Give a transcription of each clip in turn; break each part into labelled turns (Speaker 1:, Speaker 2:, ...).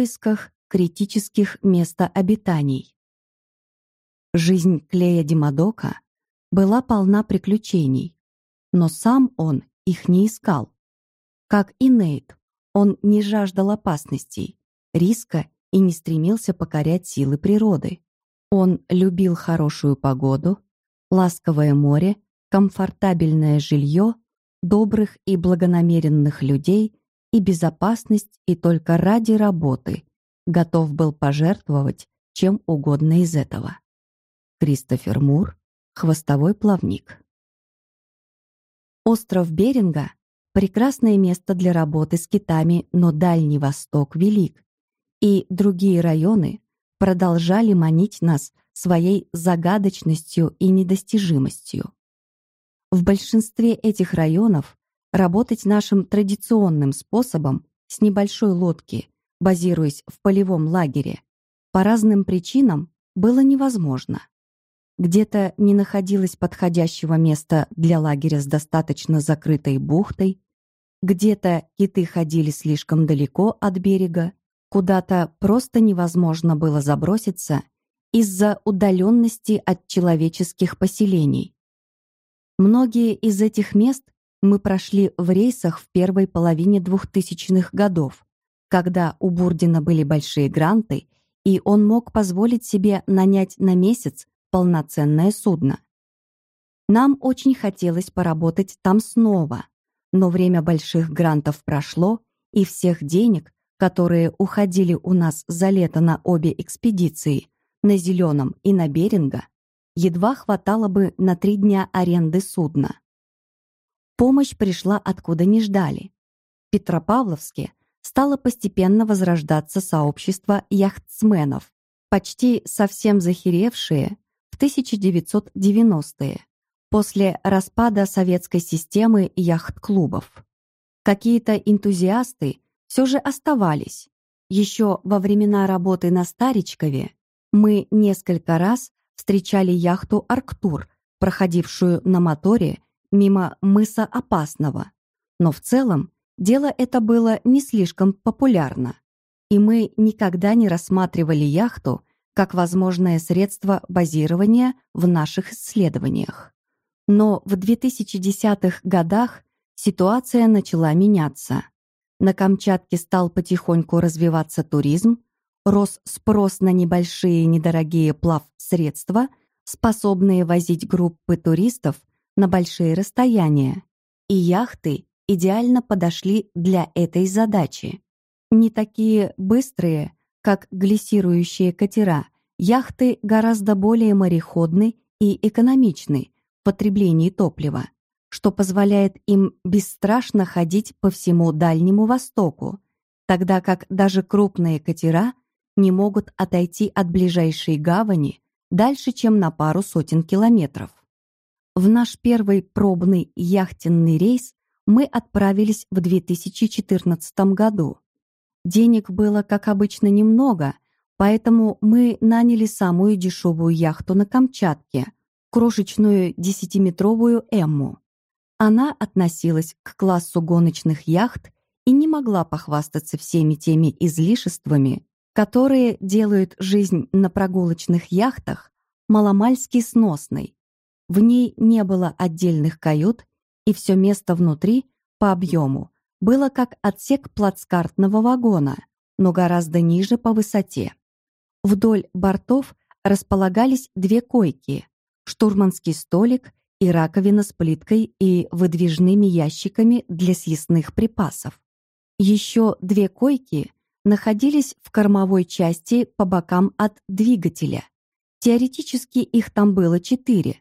Speaker 1: поисках критических местообитаний. Жизнь Клея Димадока была полна приключений, но сам он их не искал. Как и Нейт, он не жаждал опасностей, риска и не стремился покорять силы природы. Он любил хорошую погоду, ласковое море, комфортабельное жилье, добрых и благонамеренных людей и безопасность и только ради работы готов был пожертвовать чем угодно из этого. Кристофер Мур, хвостовой плавник. Остров Беринга — прекрасное место для работы с китами, но Дальний Восток велик, и другие районы продолжали манить нас своей загадочностью и недостижимостью. В большинстве этих районов работать нашим традиционным способом с небольшой лодки, базируясь в полевом лагере, по разным причинам было невозможно. Где-то не находилось подходящего места для лагеря с достаточно закрытой бухтой, где-то киты ходили слишком далеко от берега, Куда-то просто невозможно было заброситься из-за удаленности от человеческих поселений. Многие из этих мест мы прошли в рейсах в первой половине 2000-х годов, когда у Бурдина были большие гранты, и он мог позволить себе нанять на месяц полноценное судно. Нам очень хотелось поработать там снова, но время больших грантов прошло, и всех денег, которые уходили у нас за лето на обе экспедиции, на Зеленом и на Беринга, едва хватало бы на три дня аренды судна. Помощь пришла откуда не ждали. В Петропавловске стало постепенно возрождаться сообщество яхтсменов, почти совсем захеревшие в 1990-е, после распада советской системы яхт-клубов. Какие-то энтузиасты все же оставались. Еще во времена работы на Старичкове мы несколько раз встречали яхту «Арктур», проходившую на моторе мимо мыса Опасного. Но в целом дело это было не слишком популярно, и мы никогда не рассматривали яхту как возможное средство базирования в наших исследованиях. Но в 2010-х годах ситуация начала меняться. На Камчатке стал потихоньку развиваться туризм, рос спрос на небольшие недорогие плав-средства, способные возить группы туристов на большие расстояния. И яхты идеально подошли для этой задачи. Не такие быстрые, как глиссирующие катера, яхты гораздо более мореходны и экономичны в потреблении топлива что позволяет им бесстрашно ходить по всему Дальнему Востоку, тогда как даже крупные катера не могут отойти от ближайшей гавани дальше, чем на пару сотен километров. В наш первый пробный яхтенный рейс мы отправились в 2014 году. Денег было, как обычно, немного, поэтому мы наняли самую дешевую яхту на Камчатке, крошечную десятиметровую «Эмму». Она относилась к классу гоночных яхт и не могла похвастаться всеми теми излишествами, которые делают жизнь на прогулочных яхтах маломальски сносной. В ней не было отдельных кают, и все место внутри, по объему, было как отсек плацкартного вагона, но гораздо ниже по высоте. Вдоль бортов располагались две койки, штурманский столик и раковина с плиткой и выдвижными ящиками для съестных припасов. Еще две койки находились в кормовой части по бокам от двигателя. Теоретически их там было четыре,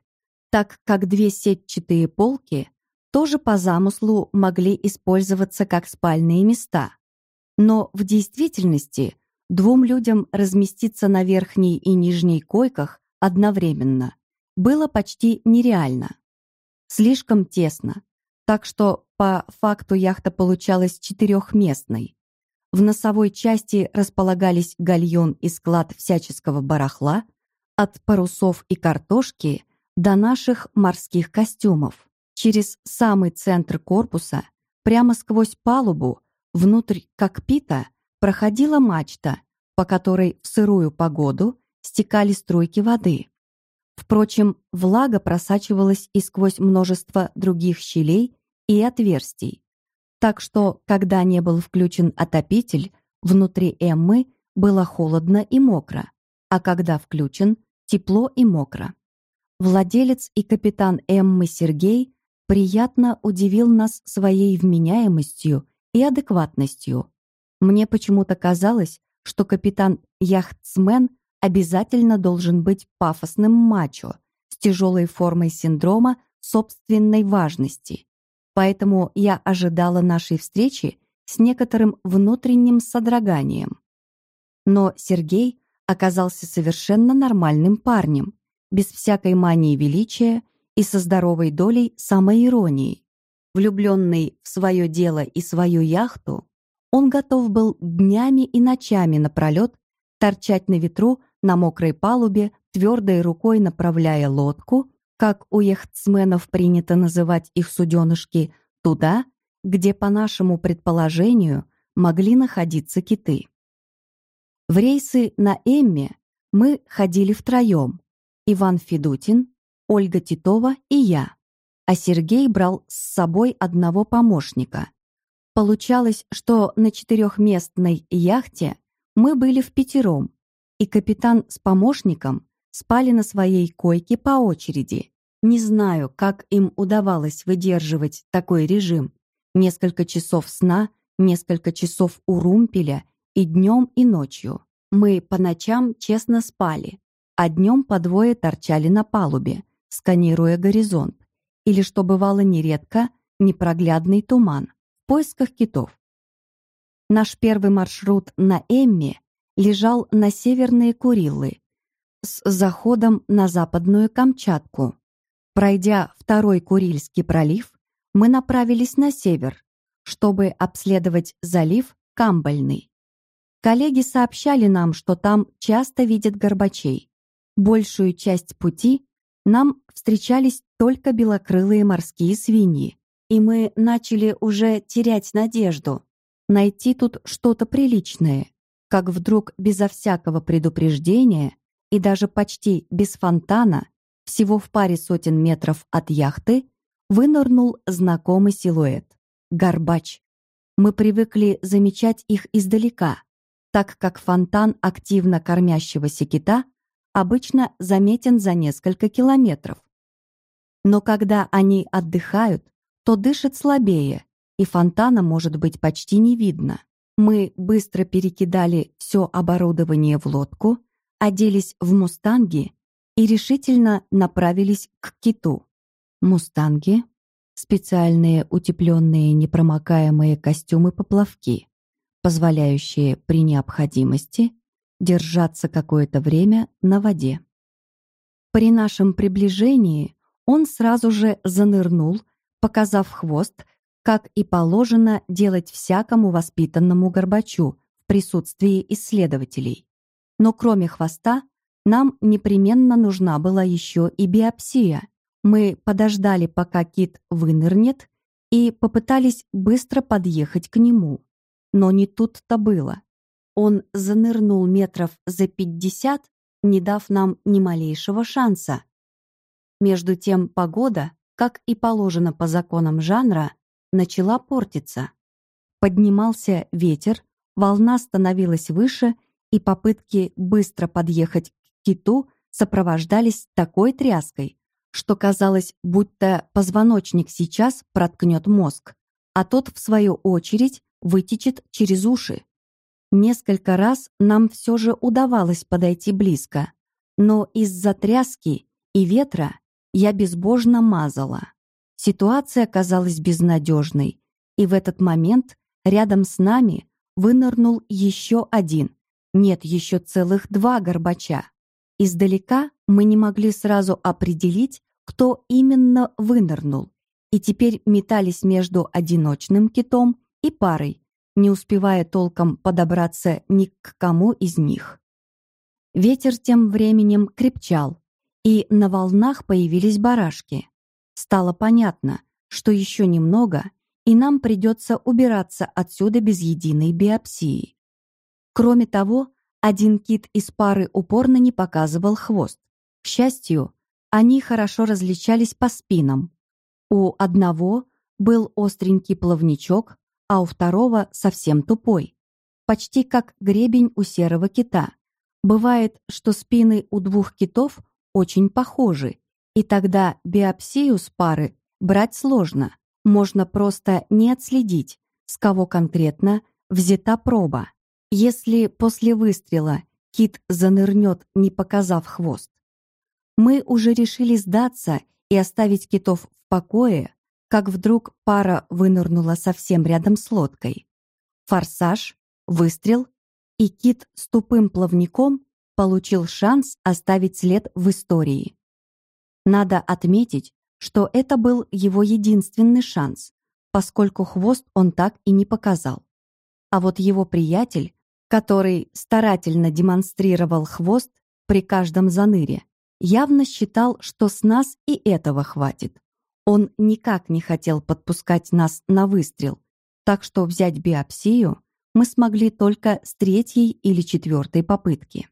Speaker 1: так как две сетчатые полки тоже по замыслу могли использоваться как спальные места. Но в действительности двум людям разместиться на верхней и нижней койках одновременно было почти нереально. Слишком тесно, так что по факту яхта получалась четырехместной. В носовой части располагались гальон и склад всяческого барахла, от парусов и картошки до наших морских костюмов. Через самый центр корпуса, прямо сквозь палубу, внутрь кокпита, проходила мачта, по которой в сырую погоду стекали струйки воды. Впрочем, влага просачивалась и сквозь множество других щелей и отверстий. Так что, когда не был включен отопитель, внутри Эммы было холодно и мокро, а когда включен, тепло и мокро. Владелец и капитан Эммы Сергей приятно удивил нас своей вменяемостью и адекватностью. Мне почему-то казалось, что капитан-яхтсмен обязательно должен быть пафосным мачо с тяжелой формой синдрома собственной важности. Поэтому я ожидала нашей встречи с некоторым внутренним содроганием. Но Сергей оказался совершенно нормальным парнем, без всякой мании величия и со здоровой долей самоиронии. Влюбленный в свое дело и свою яхту, он готов был днями и ночами напролет торчать на ветру на мокрой палубе, твердой рукой направляя лодку, как у яхтсменов принято называть их суденышки, туда, где, по нашему предположению, могли находиться киты. В рейсы на Эмме мы ходили втроем. Иван Федутин, Ольга Титова и я. А Сергей брал с собой одного помощника. Получалось, что на четырехместной яхте мы были в пятером, и капитан с помощником спали на своей койке по очереди. Не знаю, как им удавалось выдерживать такой режим. Несколько часов сна, несколько часов у румпеля и днем, и ночью. Мы по ночам честно спали, а днем по двое торчали на палубе, сканируя горизонт. Или, что бывало нередко, непроглядный туман в поисках китов. Наш первый маршрут на Эмме лежал на северные Курилы с заходом на западную Камчатку. Пройдя второй Курильский пролив, мы направились на север, чтобы обследовать залив Камбальный. Коллеги сообщали нам, что там часто видят горбачей. Большую часть пути нам встречались только белокрылые морские свиньи, и мы начали уже терять надежду найти тут что-то приличное, как вдруг безо всякого предупреждения и даже почти без фонтана, всего в паре сотен метров от яхты, вынырнул знакомый силуэт — горбач. Мы привыкли замечать их издалека, так как фонтан активно кормящегося кита обычно заметен за несколько километров. Но когда они отдыхают, то дышат слабее, и фонтана может быть почти не видно. Мы быстро перекидали все оборудование в лодку, оделись в «Мустанги» и решительно направились к киту. «Мустанги» — специальные утепленные непромокаемые костюмы-поплавки, позволяющие при необходимости держаться какое-то время на воде. При нашем приближении он сразу же занырнул, показав хвост как и положено делать всякому воспитанному горбачу в присутствии исследователей. Но кроме хвоста, нам непременно нужна была еще и биопсия. Мы подождали, пока кит вынырнет, и попытались быстро подъехать к нему. Но не тут-то было. Он занырнул метров за пятьдесят, не дав нам ни малейшего шанса. Между тем погода, как и положено по законам жанра, начала портиться. Поднимался ветер, волна становилась выше, и попытки быстро подъехать к киту сопровождались такой тряской, что казалось, будто позвоночник сейчас проткнет мозг, а тот, в свою очередь, вытечет через уши. Несколько раз нам все же удавалось подойти близко, но из-за тряски и ветра я безбожно мазала. Ситуация казалась безнадежной, и в этот момент рядом с нами вынырнул еще один, нет, еще целых два горбача. Издалека мы не могли сразу определить, кто именно вынырнул, и теперь метались между одиночным китом и парой, не успевая толком подобраться ни к кому из них. Ветер тем временем крепчал, и на волнах появились барашки. Стало понятно, что еще немного, и нам придется убираться отсюда без единой биопсии. Кроме того, один кит из пары упорно не показывал хвост. К счастью, они хорошо различались по спинам. У одного был остренький плавничок, а у второго совсем тупой. Почти как гребень у серого кита. Бывает, что спины у двух китов очень похожи, и тогда биопсию с пары брать сложно. Можно просто не отследить, с кого конкретно взята проба. Если после выстрела кит занырнет, не показав хвост. Мы уже решили сдаться и оставить китов в покое, как вдруг пара вынырнула совсем рядом с лодкой. Форсаж, выстрел, и кит с тупым плавником получил шанс оставить след в истории. Надо отметить, что это был его единственный шанс, поскольку хвост он так и не показал. А вот его приятель, который старательно демонстрировал хвост при каждом заныре, явно считал, что с нас и этого хватит. Он никак не хотел подпускать нас на выстрел, так что взять биопсию мы смогли только с третьей или четвертой попытки.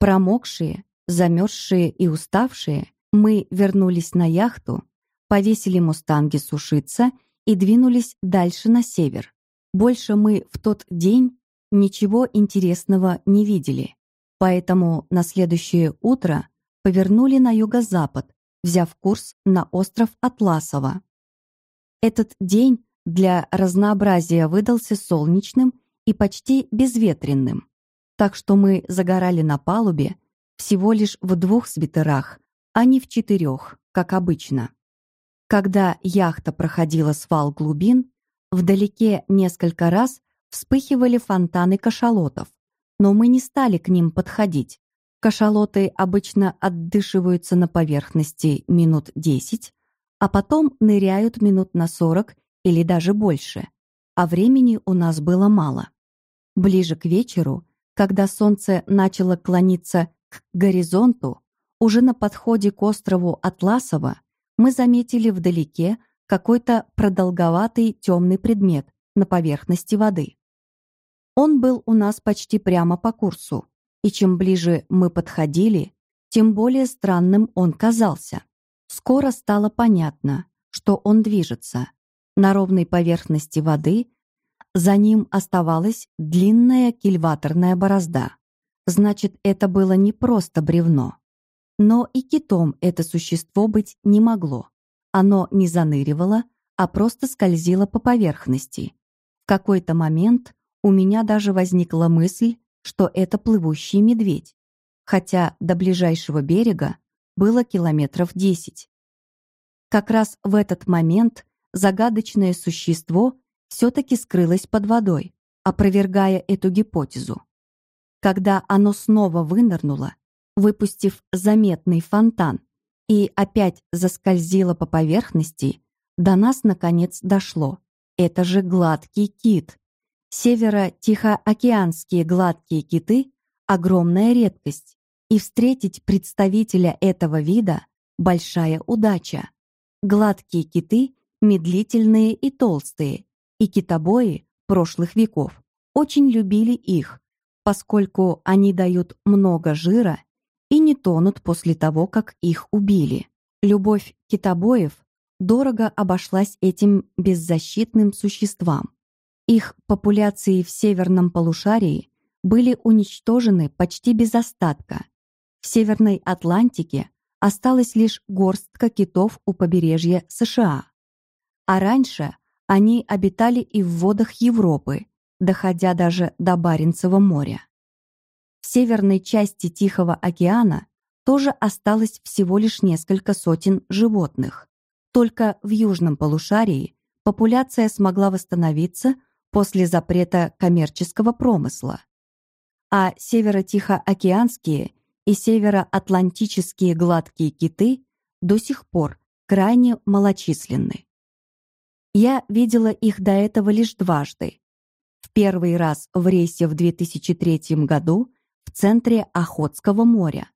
Speaker 1: Промокшие, замерзшие и уставшие, мы вернулись на яхту, повесили мустанги сушиться и двинулись дальше на север. Больше мы в тот день ничего интересного не видели, поэтому на следующее утро повернули на юго-запад, взяв курс на остров Атласово. Этот день для разнообразия выдался солнечным и почти безветренным так что мы загорали на палубе всего лишь в двух свитерах, а не в четырех, как обычно. Когда яхта проходила свал глубин, вдалеке несколько раз вспыхивали фонтаны кашалотов, но мы не стали к ним подходить. Кашалоты обычно отдышиваются на поверхности минут 10, а потом ныряют минут на 40 или даже больше, а времени у нас было мало. Ближе к вечеру когда солнце начало клониться к горизонту, уже на подходе к острову Атласово, мы заметили вдалеке какой-то продолговатый темный предмет на поверхности воды. Он был у нас почти прямо по курсу, и чем ближе мы подходили, тем более странным он казался. Скоро стало понятно, что он движется. На ровной поверхности воды за ним оставалась длинная кильваторная борозда. Значит, это было не просто бревно. Но и китом это существо быть не могло. Оно не заныривало, а просто скользило по поверхности. В какой-то момент у меня даже возникла мысль, что это плывущий медведь, хотя до ближайшего берега было километров десять. Как раз в этот момент загадочное существо все-таки скрылось под водой, опровергая эту гипотезу. Когда оно снова вынырнуло, выпустив заметный фонтан, и опять заскользило по поверхности, до нас наконец дошло. Это же гладкий кит. Северо-тихоокеанские гладкие киты — огромная редкость, и встретить представителя этого вида — большая удача. Гладкие киты — медлительные и толстые, и китобои прошлых веков очень любили их, поскольку они дают много жира и не тонут после того, как их убили. Любовь китобоев дорого обошлась этим беззащитным существам. Их популяции в северном полушарии были уничтожены почти без остатка. В Северной Атлантике осталась лишь горстка китов у побережья США. А раньше они обитали и в водах Европы, доходя даже до Баренцева моря. В северной части Тихого океана тоже осталось всего лишь несколько сотен животных. Только в южном полушарии популяция смогла восстановиться после запрета коммерческого промысла. А северо-тихоокеанские и североатлантические гладкие киты до сих пор крайне малочисленны. Я видела их до этого лишь дважды. В первый раз в рейсе в 2003 году в центре Охотского моря,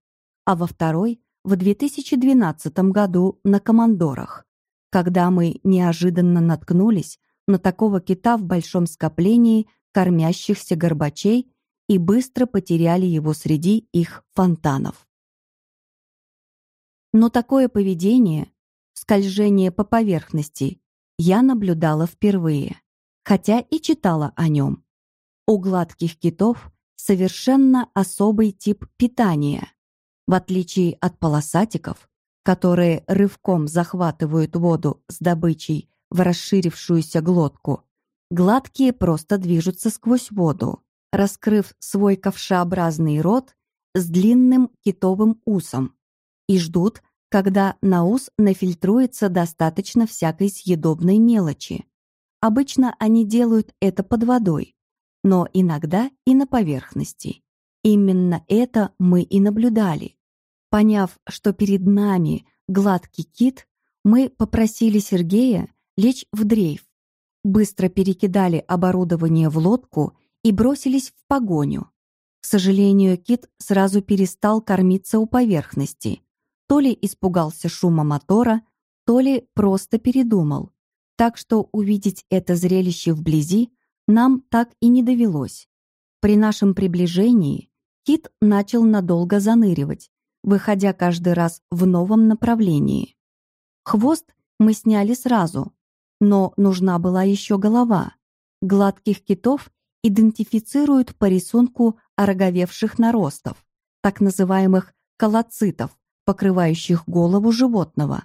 Speaker 1: а во второй — в 2012 году на Командорах, когда мы неожиданно наткнулись на такого кита в большом скоплении кормящихся горбачей и быстро потеряли его среди их фонтанов. Но такое поведение, скольжение по поверхности, я наблюдала впервые, хотя и читала о нем. У гладких китов совершенно особый тип питания. В отличие от полосатиков, которые рывком захватывают воду с добычей в расширившуюся глотку, гладкие просто движутся сквозь воду, раскрыв свой ковшеобразный рот с длинным китовым усом и ждут, когда на ус нафильтруется достаточно всякой съедобной мелочи. Обычно они делают это под водой, но иногда и на поверхности. Именно это мы и наблюдали. Поняв, что перед нами гладкий кит, мы попросили Сергея лечь в дрейф, быстро перекидали оборудование в лодку и бросились в погоню. К сожалению, кит сразу перестал кормиться у поверхности. То ли испугался шума мотора, то ли просто передумал. Так что увидеть это зрелище вблизи нам так и не довелось. При нашем приближении кит начал надолго заныривать, выходя каждый раз в новом направлении. Хвост мы сняли сразу, но нужна была еще голова. Гладких китов идентифицируют по рисунку ороговевших наростов, так называемых колоцитов, покрывающих голову животного.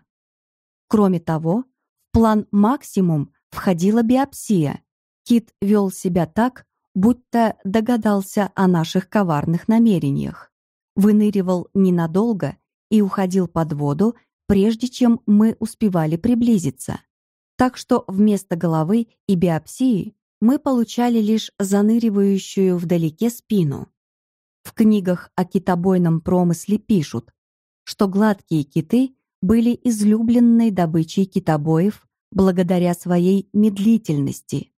Speaker 1: Кроме того, в план максимум входила биопсия. Кит вел себя так, будто догадался о наших коварных намерениях. Выныривал ненадолго и уходил под воду, прежде чем мы успевали приблизиться. Так что вместо головы и биопсии мы получали лишь заныривающую вдалеке спину. В книгах о китобойном промысле пишут, что гладкие киты были излюбленной добычей китобоев благодаря своей медлительности.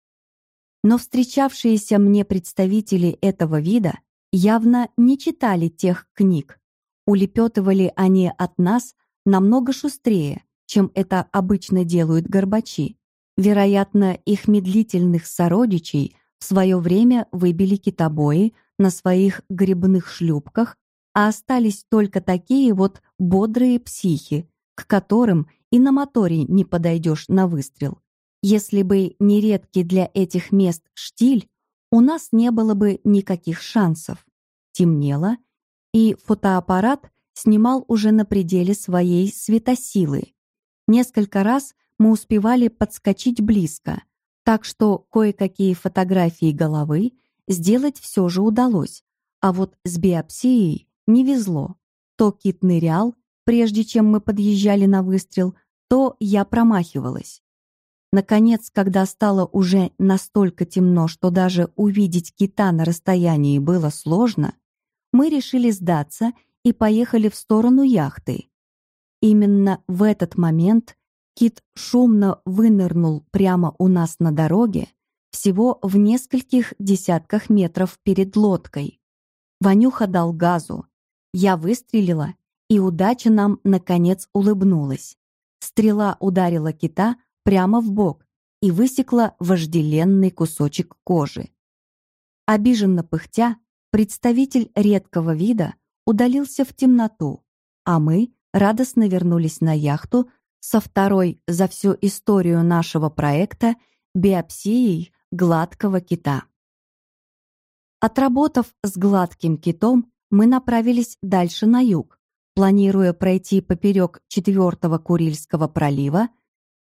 Speaker 1: Но встречавшиеся мне представители этого вида явно не читали тех книг. Улепетывали они от нас намного шустрее, чем это обычно делают горбачи. Вероятно, их медлительных сородичей в свое время выбили китобои на своих грибных шлюпках, а остались только такие вот бодрые психи, к которым и на моторе не подойдешь на выстрел. Если бы не редкий для этих мест штиль, у нас не было бы никаких шансов. Темнело, и фотоаппарат снимал уже на пределе своей светосилы. Несколько раз мы успевали подскочить близко, так что кое-какие фотографии головы сделать все же удалось, а вот с биопсией не везло. То кит нырял, прежде чем мы подъезжали на выстрел, то я промахивалась. Наконец, когда стало уже настолько темно, что даже увидеть кита на расстоянии было сложно, мы решили сдаться и поехали в сторону яхты. Именно в этот момент кит шумно вынырнул прямо у нас на дороге, всего в нескольких десятках метров перед лодкой. Ванюха дал газу. Я выстрелила, и удача нам, наконец, улыбнулась. Стрела ударила кита прямо в бок и высекла вожделенный кусочек кожи. Обиженно пыхтя, представитель редкого вида удалился в темноту, а мы радостно вернулись на яхту со второй за всю историю нашего проекта биопсией гладкого кита. Отработав с гладким китом, мы направились дальше на юг, планируя пройти поперек четвертого Курильского пролива,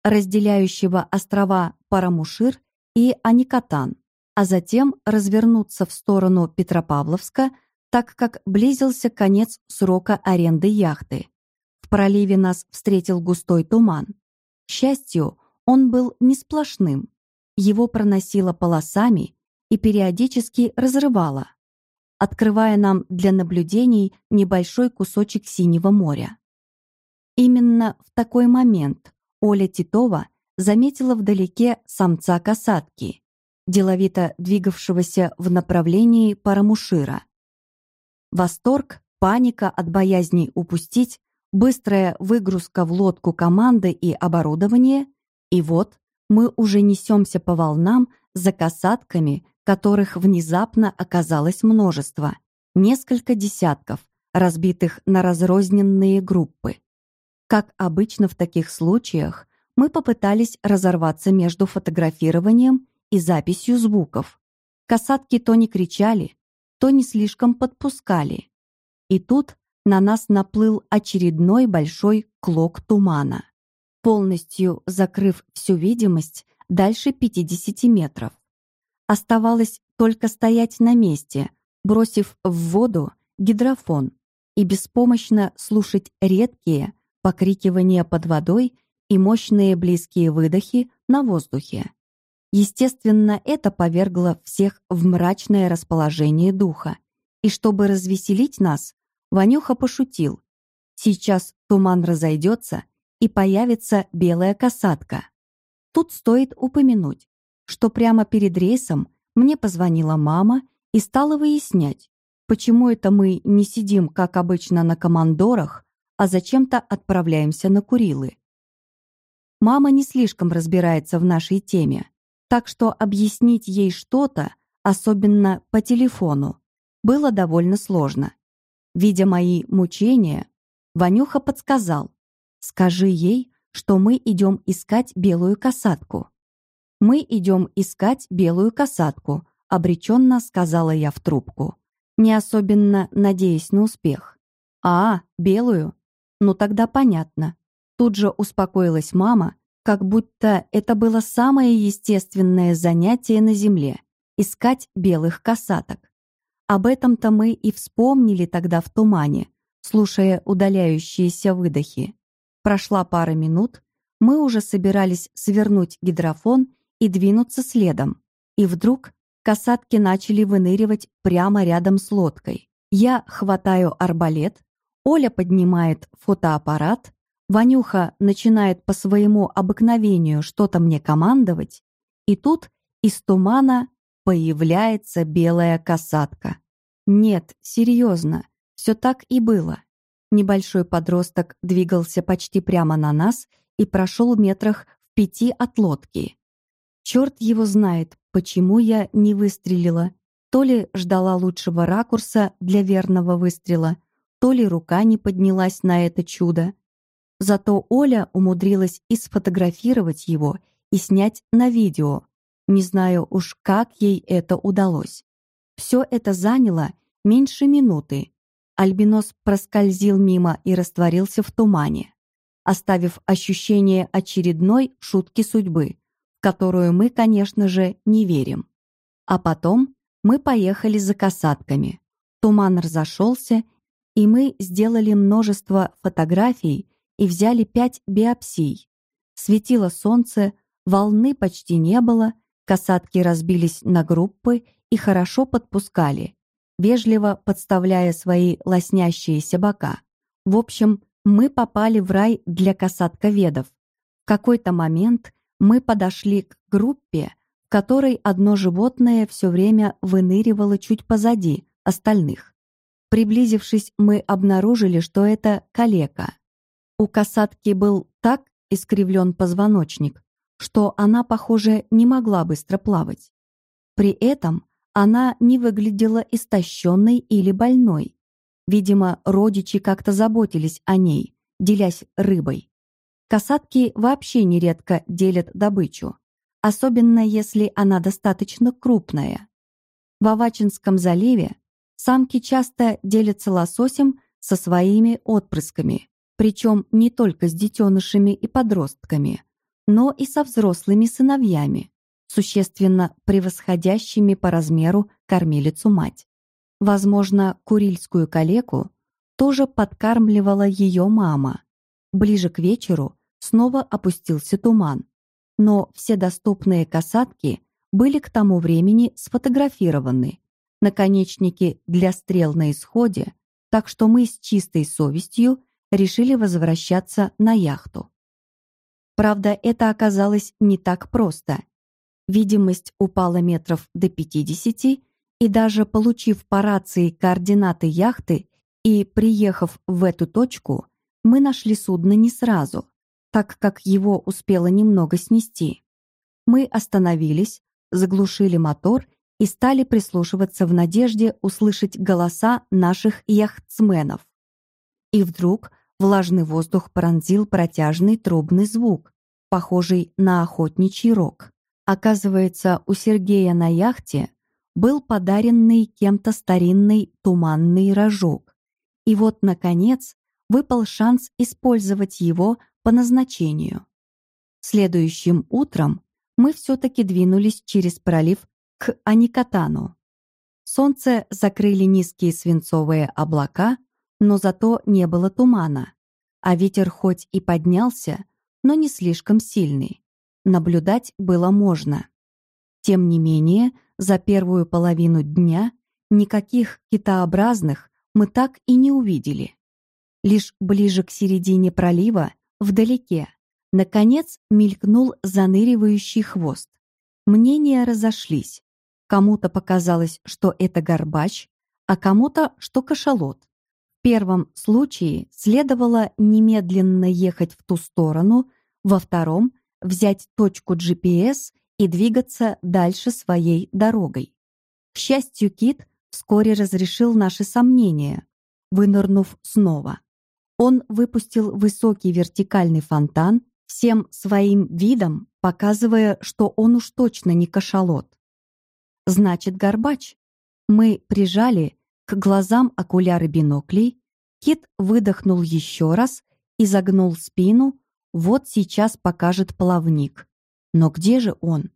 Speaker 1: разделяющего острова Парамушир и Аникатан, а затем развернуться в сторону Петропавловска, так как близился конец срока аренды яхты. В проливе нас встретил густой туман. К счастью, он был не сплошным. Его проносило полосами и периодически разрывало, открывая нам для наблюдений небольшой кусочек синего моря. Именно в такой момент Оля Титова заметила вдалеке самца касатки, деловито двигавшегося в направлении Парамушира. Восторг, паника от боязни упустить быстрая выгрузка в лодку команды и оборудования, и вот мы уже несемся по волнам за касатками, которых внезапно оказалось множество, несколько десятков, разбитых на разрозненные группы. Как обычно в таких случаях, мы попытались разорваться между фотографированием и записью звуков. Касатки то не кричали, то не слишком подпускали. И тут на нас наплыл очередной большой клок тумана, полностью закрыв всю видимость дальше 50 метров. Оставалось только стоять на месте, бросив в воду гидрофон и беспомощно слушать редкие покрикивания под водой и мощные близкие выдохи на воздухе. Естественно, это повергло всех в мрачное расположение духа. И чтобы развеселить нас, Ванюха пошутил. Сейчас туман разойдется, и появится белая касатка. Тут стоит упомянуть, что прямо перед рейсом мне позвонила мама и стала выяснять, почему это мы не сидим, как обычно, на командорах, а зачем-то отправляемся на Курилы. Мама не слишком разбирается в нашей теме, так что объяснить ей что-то, особенно по телефону, было довольно сложно. Видя мои мучения, Ванюха подсказал, «Скажи ей, что мы идем искать белую касатку». «Мы идем искать белую касатку», обреченно сказала я в трубку, не особенно надеясь на успех. «А, белую? Ну тогда понятно». Тут же успокоилась мама, как будто это было самое естественное занятие на Земле — искать белых касаток. Об этом-то мы и вспомнили тогда в тумане, слушая удаляющиеся выдохи. Прошла пара минут, мы уже собирались свернуть гидрофон и двинуться следом. И вдруг касатки начали выныривать прямо рядом с лодкой. Я хватаю арбалет, Оля поднимает фотоаппарат, Ванюха начинает по своему обыкновению что-то мне командовать, и тут из тумана появляется белая касатка. Нет, серьезно, все так и было. Небольшой подросток двигался почти прямо на нас и прошел метрах в пяти от лодки. Черт его знает, почему я не выстрелила. То ли ждала лучшего ракурса для верного выстрела, то ли рука не поднялась на это чудо. Зато Оля умудрилась и сфотографировать его, и снять на видео, не знаю уж, как ей это удалось. Все это заняло меньше минуты. Альбинос проскользил мимо и растворился в тумане, оставив ощущение очередной шутки судьбы, в которую мы, конечно же, не верим. А потом мы поехали за касатками. Туман разошелся, и мы сделали множество фотографий и взяли пять биопсий. Светило солнце, волны почти не было, Касатки разбились на группы и хорошо подпускали, вежливо подставляя свои лоснящиеся бока. В общем, мы попали в рай для касатковедов. В какой-то момент мы подошли к группе, в которой одно животное все время выныривало чуть позади остальных. Приблизившись, мы обнаружили, что это калека. У касатки был так искривлен позвоночник, что она, похоже, не могла быстро плавать. При этом она не выглядела истощенной или больной. Видимо, родичи как-то заботились о ней, делясь рыбой. Касатки вообще нередко делят добычу, особенно если она достаточно крупная. В Авачинском заливе самки часто делятся лососем со своими отпрысками, причем не только с детенышами и подростками, но и со взрослыми сыновьями, существенно превосходящими по размеру кормилицу мать. Возможно, курильскую калеку тоже подкармливала ее мама. Ближе к вечеру снова опустился туман, но все доступные касатки были к тому времени сфотографированы, наконечники для стрел на исходе, так что мы с чистой совестью решили возвращаться на яхту. Правда, это оказалось не так просто. Видимость упала метров до 50, и даже получив по рации координаты яхты и приехав в эту точку, мы нашли судно не сразу, так как его успело немного снести. Мы остановились, заглушили мотор и стали прислушиваться в надежде услышать голоса наших яхтсменов. И вдруг влажный воздух пронзил протяжный трубный звук, похожий на охотничий рог. Оказывается, у Сергея на яхте был подаренный кем-то старинный туманный рожок. И вот, наконец, выпал шанс использовать его по назначению. Следующим утром мы все-таки двинулись через пролив к Аникатану. Солнце закрыли низкие свинцовые облака, но зато не было тумана, а ветер хоть и поднялся, но не слишком сильный. Наблюдать было можно. Тем не менее, за первую половину дня никаких китообразных мы так и не увидели. Лишь ближе к середине пролива, вдалеке, наконец мелькнул заныривающий хвост. Мнения разошлись. Кому-то показалось, что это горбач, а кому-то, что кашалот. Первом случае следовало немедленно ехать в ту сторону, во втором — взять точку GPS и двигаться дальше своей дорогой. К счастью, Кит вскоре разрешил наши сомнения, вынырнув снова. Он выпустил высокий вертикальный фонтан, всем своим видом показывая, что он уж точно не кашалот. Значит, горбач. Мы прижали к глазам окуляры биноклей, Кит выдохнул еще раз и загнул спину, вот сейчас покажет плавник. Но где же он?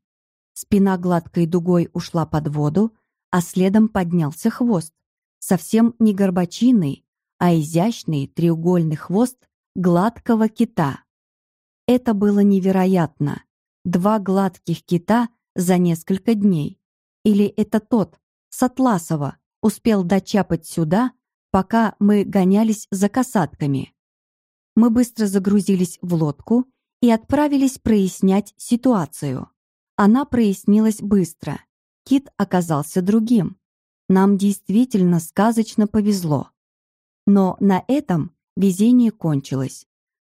Speaker 1: Спина гладкой дугой ушла под воду, а следом поднялся хвост. Совсем не горбачиный, а изящный треугольный хвост гладкого кита. Это было невероятно. Два гладких кита за несколько дней. Или это тот, с Атласова, успел дочапать сюда, пока мы гонялись за касатками. Мы быстро загрузились в лодку и отправились прояснять ситуацию. Она прояснилась быстро. Кит оказался другим. Нам действительно сказочно повезло. Но на этом везение кончилось,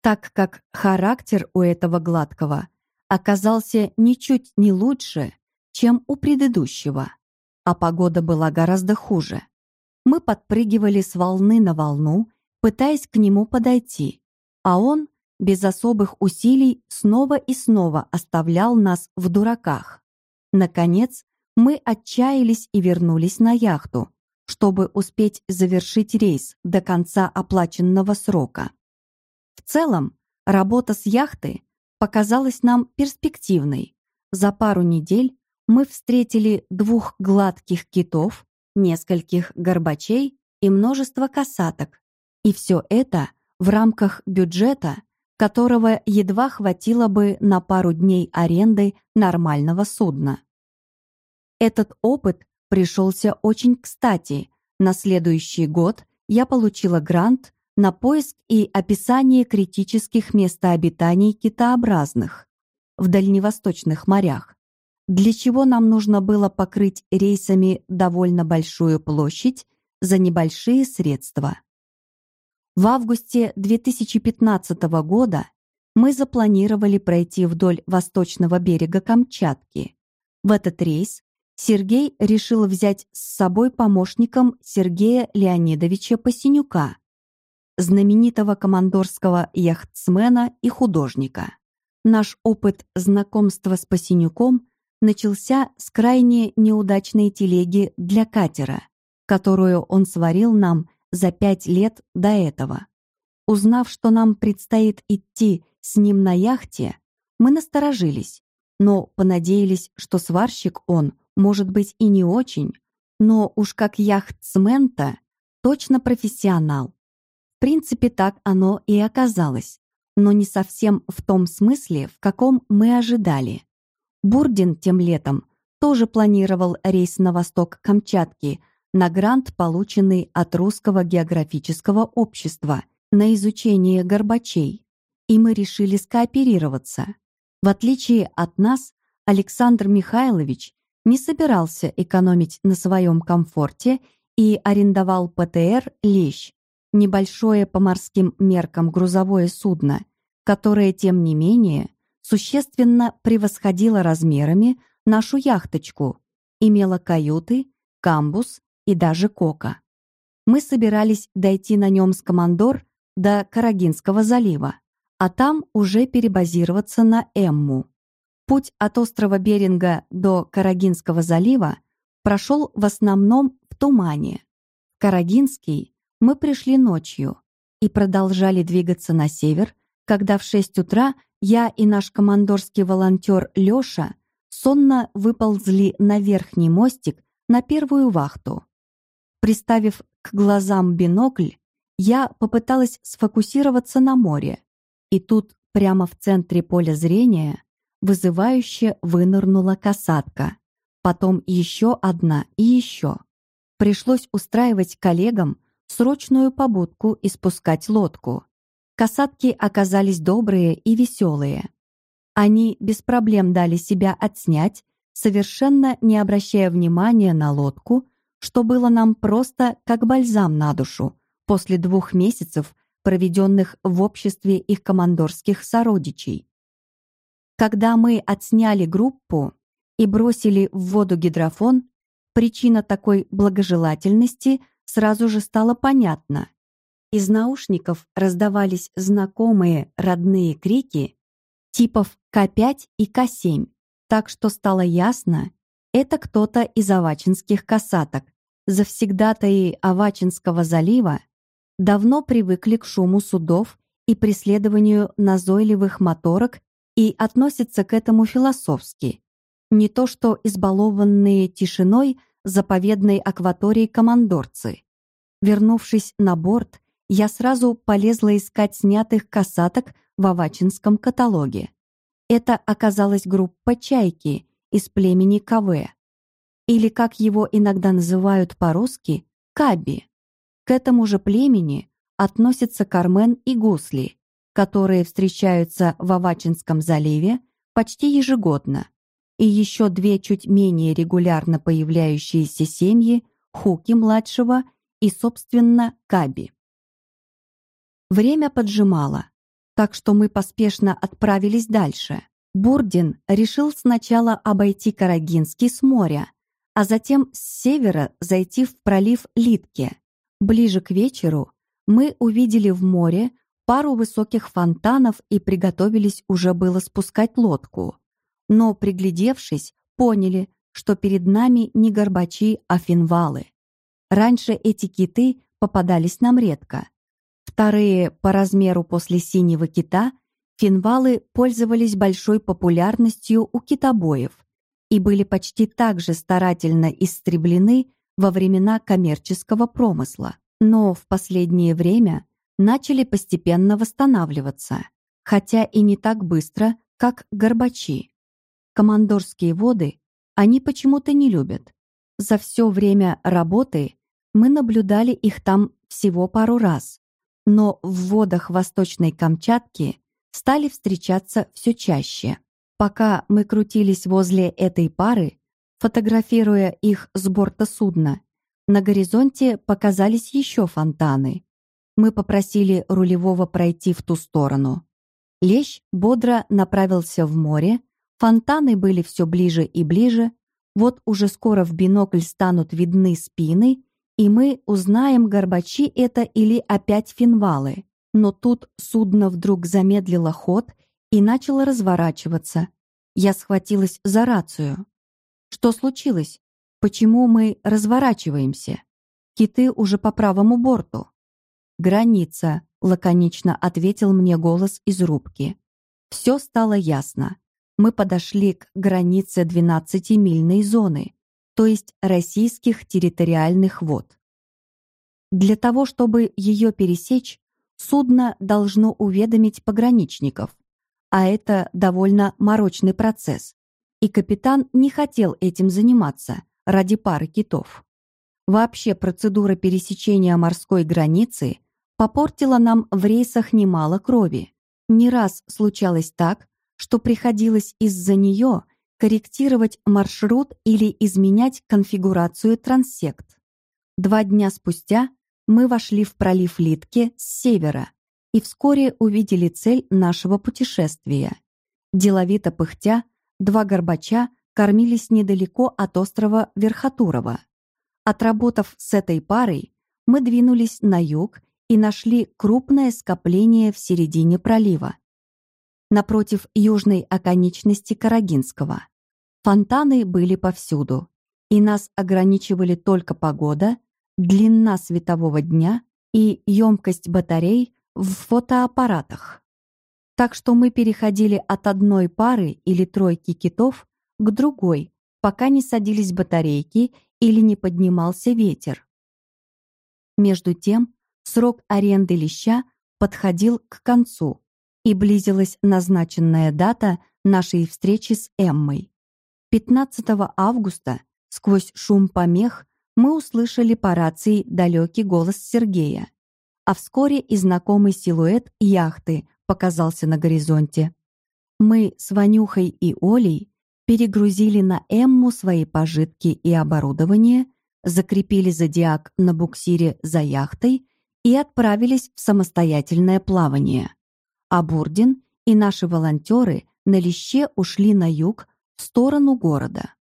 Speaker 1: так как характер у этого гладкого оказался ничуть не лучше, чем у предыдущего, а погода была гораздо хуже. Мы подпрыгивали с волны на волну, пытаясь к нему подойти, а он без особых усилий снова и снова оставлял нас в дураках. Наконец, мы отчаялись и вернулись на яхту, чтобы успеть завершить рейс до конца оплаченного срока. В целом, работа с яхты показалась нам перспективной. За пару недель мы встретили двух гладких китов, нескольких горбачей и множество касаток. И все это в рамках бюджета, которого едва хватило бы на пару дней аренды нормального судна. Этот опыт пришелся очень кстати. На следующий год я получила грант на поиск и описание критических местообитаний китообразных в дальневосточных морях, для чего нам нужно было покрыть рейсами довольно большую площадь за небольшие средства. В августе 2015 года мы запланировали пройти вдоль восточного берега Камчатки. В этот рейс Сергей решил взять с собой помощником Сергея Леонидовича Посинюка, знаменитого командорского яхтсмена и художника. Наш опыт знакомства с Посинюком начался с крайне неудачной телеги для катера, которую он сварил нам за пять лет до этого. Узнав, что нам предстоит идти с ним на яхте, мы насторожились, но понадеялись, что сварщик он, может быть, и не очень, но уж как яхтсмен-то точно профессионал. В принципе, так оно и оказалось, но не совсем в том смысле, в каком мы ожидали. Бурдин тем летом тоже планировал рейс на восток Камчатки – на грант, полученный от Русского географического общества на изучение горбачей, и мы решили скооперироваться. В отличие от нас, Александр Михайлович не собирался экономить на своем комфорте и арендовал ПТР «Лещ», небольшое по морским меркам грузовое судно, которое, тем не менее, существенно превосходило размерами нашу яхточку имела каюты, камбус и даже кока. Мы собирались дойти на нем с командор до Карагинского залива, а там уже перебазироваться на Эмму. Путь от острова Беринга до Карагинского залива прошел в основном в тумане. Карагинский мы пришли ночью и продолжали двигаться на север, когда в 6 утра я и наш командорский волонтер Лёша сонно выползли на верхний мостик на первую вахту. Приставив к глазам бинокль, я попыталась сфокусироваться на море, и тут прямо в центре поля зрения вызывающе вынырнула касатка, потом еще одна и еще. Пришлось устраивать коллегам срочную побудку и спускать лодку. Касатки оказались добрые и веселые. Они без проблем дали себя отснять, совершенно не обращая внимания на лодку, что было нам просто как бальзам на душу после двух месяцев, проведенных в обществе их командорских сородичей. Когда мы отсняли группу и бросили в воду гидрофон, причина такой благожелательности сразу же стала понятна. Из наушников раздавались знакомые родные крики типов К5 и К7, так что стало ясно, это кто-то из авачинских касаток. Завсегдатаи Авачинского залива давно привыкли к шуму судов и преследованию назойливых моторок и относятся к этому философски. Не то что избалованные тишиной заповедной акватории командорцы. Вернувшись на борт, я сразу полезла искать снятых касаток в Авачинском каталоге. Это оказалась группа «Чайки» из племени КВ. Или, как его иногда называют по-русски, «Каби». К этому же племени относятся Кармен и Гусли, которые встречаются в Авачинском заливе почти ежегодно, и еще две чуть менее регулярно появляющиеся семьи Хуки-младшего и, собственно, Каби. Время поджимало, так что мы поспешно отправились дальше. Бурдин решил сначала обойти Карагинский с моря, а затем с севера зайти в пролив Литке. Ближе к вечеру мы увидели в море пару высоких фонтанов и приготовились уже было спускать лодку. Но, приглядевшись, поняли, что перед нами не горбачи, а финвалы. Раньше эти киты попадались нам редко. Вторые по размеру после синего кита, финвалы пользовались большой популярностью у китобоев и были почти так же старательно истреблены во времена коммерческого промысла. Но в последнее время начали постепенно восстанавливаться, хотя и не так быстро, как горбачи. Командорские воды они почему-то не любят. За все время работы мы наблюдали их там всего пару раз, но в водах Восточной Камчатки стали встречаться все чаще. Пока мы крутились возле этой пары, фотографируя их с борта судна, на горизонте показались еще фонтаны. Мы попросили рулевого пройти в ту сторону. Лещ бодро направился в море, фонтаны были все ближе и ближе, вот уже скоро в бинокль станут видны спины, и мы узнаем, горбачи это или опять финвалы. Но тут судно вдруг замедлило ход и начало разворачиваться. Я схватилась за рацию. Что случилось? Почему мы разворачиваемся? Киты уже по правому борту. Граница, лаконично ответил мне голос из рубки. Все стало ясно. Мы подошли к границе 12-мильной зоны, то есть российских территориальных вод. Для того, чтобы ее пересечь, судно должно уведомить пограничников, а это довольно морочный процесс, и капитан не хотел этим заниматься, ради пары китов. Вообще процедура пересечения морской границы попортила нам в рейсах немало крови. Не раз случалось так, что приходилось из-за нее корректировать маршрут или изменять конфигурацию транссект. Два дня спустя мы вошли в пролив Литке с севера и вскоре увидели цель нашего путешествия. Деловито пыхтя, два горбача кормились недалеко от острова Верхотурова. Отработав с этой парой, мы двинулись на юг и нашли крупное скопление в середине пролива. Напротив южной оконечности Карагинского. Фонтаны были повсюду, и нас ограничивали только погода, длина светового дня и емкость батарей в фотоаппаратах. Так что мы переходили от одной пары или тройки китов к другой, пока не садились батарейки или не поднимался ветер. Между тем, срок аренды леща подходил к концу, и близилась назначенная дата нашей встречи с Эммой. 15 августа, сквозь шум помех, мы услышали по рации далекий голос Сергея, а вскоре и знакомый силуэт яхты показался на горизонте. Мы с Ванюхой и Олей перегрузили на Эмму свои пожитки и оборудование, закрепили зодиак на буксире за яхтой и отправились в самостоятельное плавание. А Бурдин и наши волонтеры на леще ушли на юг в сторону города.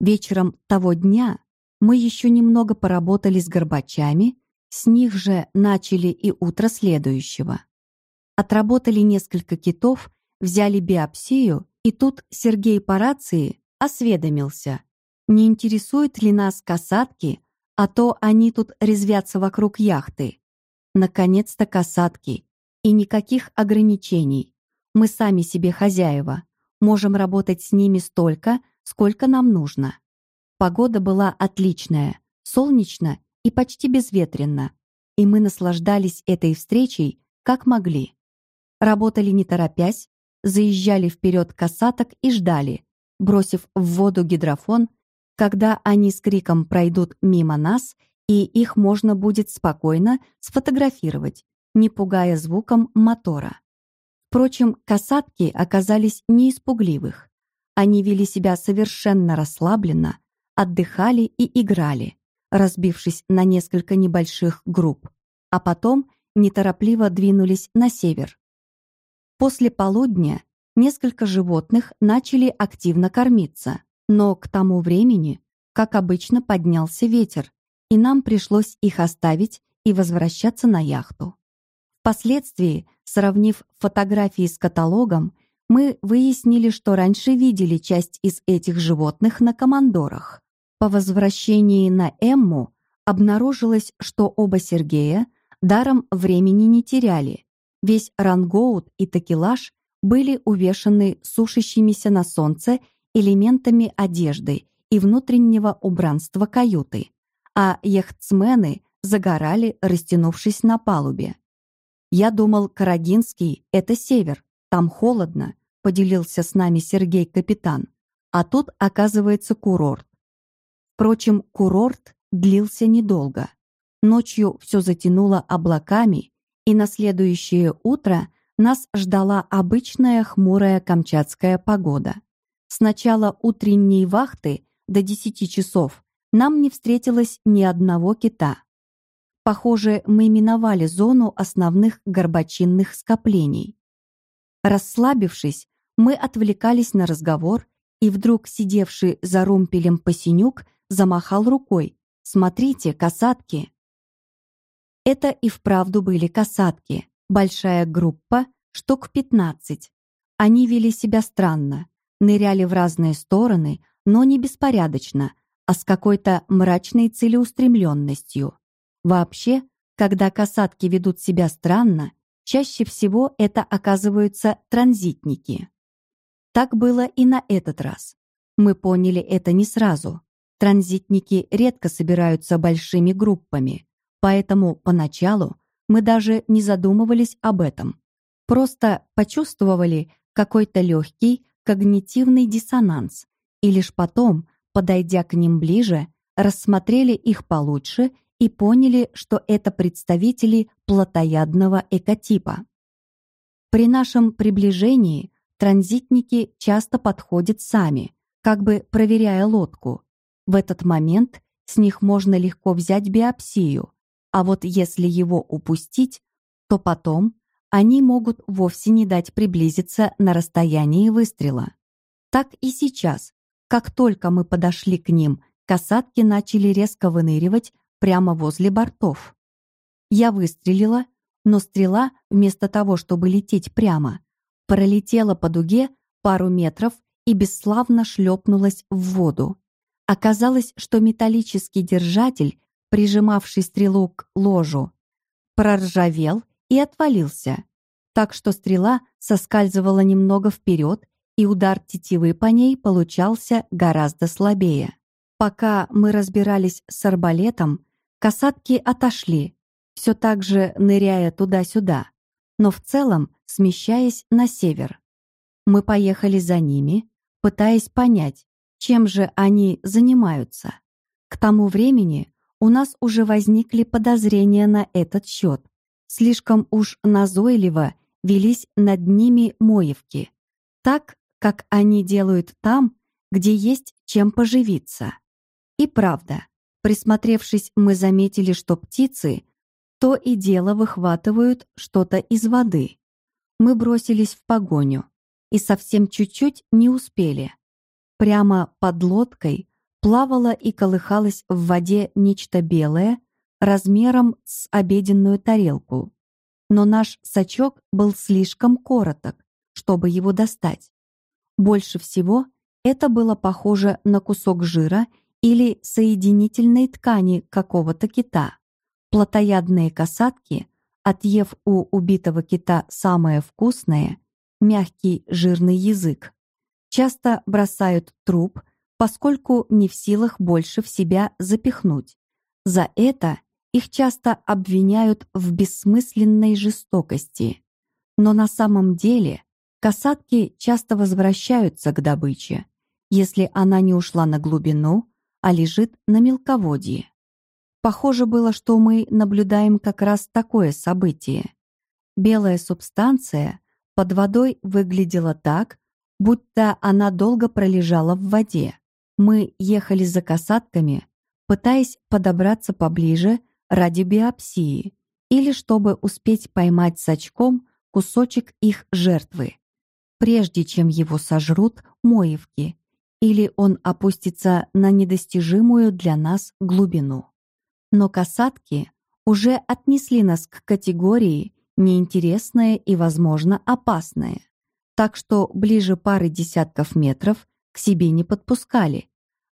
Speaker 1: Вечером того дня мы еще немного поработали с горбачами, с них же начали и утро следующего. Отработали несколько китов, взяли биопсию, и тут Сергей по рации осведомился, не интересуют ли нас касатки, а то они тут резвятся вокруг яхты. Наконец-то касатки. И никаких ограничений. Мы сами себе хозяева. Можем работать с ними столько, сколько нам нужно. Погода была отличная, солнечно и почти безветренно. И мы наслаждались этой встречей, как могли. Работали не торопясь, заезжали вперед касаток и ждали, бросив в воду гидрофон, когда они с криком пройдут мимо нас, и их можно будет спокойно сфотографировать, не пугая звуком мотора. Впрочем, касатки оказались не испугливых. Они вели себя совершенно расслабленно, отдыхали и играли, разбившись на несколько небольших групп, а потом неторопливо двинулись на север. После полудня несколько животных начали активно кормиться, но к тому времени, как обычно, поднялся ветер, и нам пришлось их оставить и возвращаться на яхту. Впоследствии, сравнив фотографии с каталогом, мы выяснили, что раньше видели часть из этих животных на командорах. По возвращении на Эмму обнаружилось, что оба Сергея даром времени не теряли. Весь рангоут и такелаж были увешаны сушащимися на солнце элементами одежды и внутреннего убранства каюты, а яхтсмены загорали, растянувшись на палубе. «Я думал, Карагинский — это север, там холодно», — поделился с нами Сергей-капитан. А тут, оказывается, курорт. Впрочем, курорт длился недолго. Ночью все затянуло облаками, и на следующее утро нас ждала обычная хмурая камчатская погода. С начала утренней вахты до 10 часов нам не встретилось ни одного кита. Похоже, мы миновали зону основных горбачинных скоплений. Расслабившись, мы отвлекались на разговор, и вдруг сидевший за румпелем Пасенюк замахал рукой. «Смотрите, касатки!» Это и вправду были касатки, большая группа, штук 15. Они вели себя странно, ныряли в разные стороны, но не беспорядочно, а с какой-то мрачной целеустремленностью. Вообще, когда касатки ведут себя странно, чаще всего это оказываются транзитники. Так было и на этот раз. Мы поняли это не сразу. Транзитники редко собираются большими группами, поэтому поначалу мы даже не задумывались об этом. Просто почувствовали какой-то легкий когнитивный диссонанс и лишь потом, подойдя к ним ближе, рассмотрели их получше и поняли, что это представители плотоядного экотипа. При нашем приближении транзитники часто подходят сами, как бы проверяя лодку. В этот момент с них можно легко взять биопсию, а вот если его упустить, то потом они могут вовсе не дать приблизиться на расстоянии выстрела. Так и сейчас Как только мы подошли к ним, касатки начали резко выныривать прямо возле бортов. Я выстрелила, но стрела, вместо того, чтобы лететь прямо, пролетела по дуге пару метров и бесславно шлепнулась в воду. Оказалось, что металлический держатель, прижимавший стрелу к ложу, проржавел и отвалился, так что стрела соскальзывала немного вперед, и удар тетивы по ней получался гораздо слабее. Пока мы разбирались с арбалетом, касатки отошли, все так же ныряя туда-сюда, но в целом смещаясь на север. Мы поехали за ними, пытаясь понять, чем же они занимаются. К тому времени у нас уже возникли подозрения на этот счет. Слишком уж назойливо велись над ними моевки, так, как они делают там, где есть чем поживиться. Правда, присмотревшись, мы заметили, что птицы то и дело выхватывают что-то из воды. Мы бросились в погоню и совсем чуть-чуть не успели. Прямо под лодкой плавало и колыхалось в воде нечто белое, размером с обеденную тарелку. Но наш сачок был слишком короток, чтобы его достать. Больше всего это было похоже на кусок жира или соединительной ткани какого-то кита. Плотоядные касатки, отъев у убитого кита самое вкусное, мягкий жирный язык, часто бросают труп, поскольку не в силах больше в себя запихнуть. За это их часто обвиняют в бессмысленной жестокости. Но на самом деле касатки часто возвращаются к добыче, если она не ушла на глубину, а лежит на мелководье. Похоже было, что мы наблюдаем как раз такое событие. Белая субстанция под водой выглядела так, будто она долго пролежала в воде. Мы ехали за касатками, пытаясь подобраться поближе ради биопсии или чтобы успеть поймать с очком кусочек их жертвы, прежде чем его сожрут моевки, или он опустится на недостижимую для нас глубину. Но касатки уже отнесли нас к категории неинтересное и, возможно, опасное так что ближе пары десятков метров к себе не подпускали.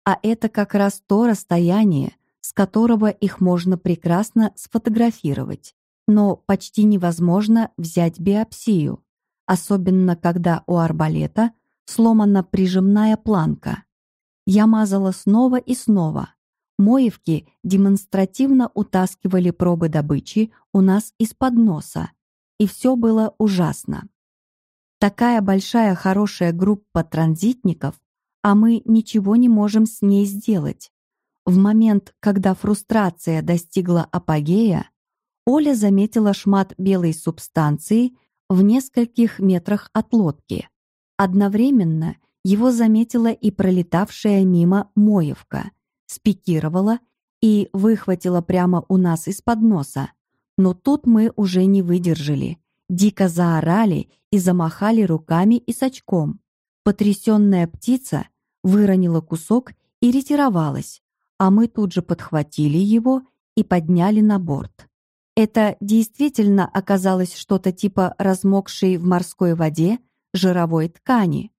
Speaker 1: А это как раз то расстояние, с которого их можно прекрасно сфотографировать. Но почти невозможно взять биопсию, особенно когда у арбалета сломана прижимная планка. Я мазала снова и снова. Моевки демонстративно утаскивали пробы добычи у нас из-под носа, и все было ужасно. Такая большая хорошая группа транзитников, а мы ничего не можем с ней сделать. В момент, когда фрустрация достигла апогея, Оля заметила шмат белой субстанции в нескольких метрах от лодки. Одновременно его заметила и пролетавшая мимо Моевка, спикировала и выхватила прямо у нас из-под носа. Но тут мы уже не выдержали дико заорали и замахали руками и сачком. Потрясенная птица выронила кусок и ретировалась, а мы тут же подхватили его и подняли на борт. Это действительно оказалось что-то типа размокшей в морской воде жировой ткани.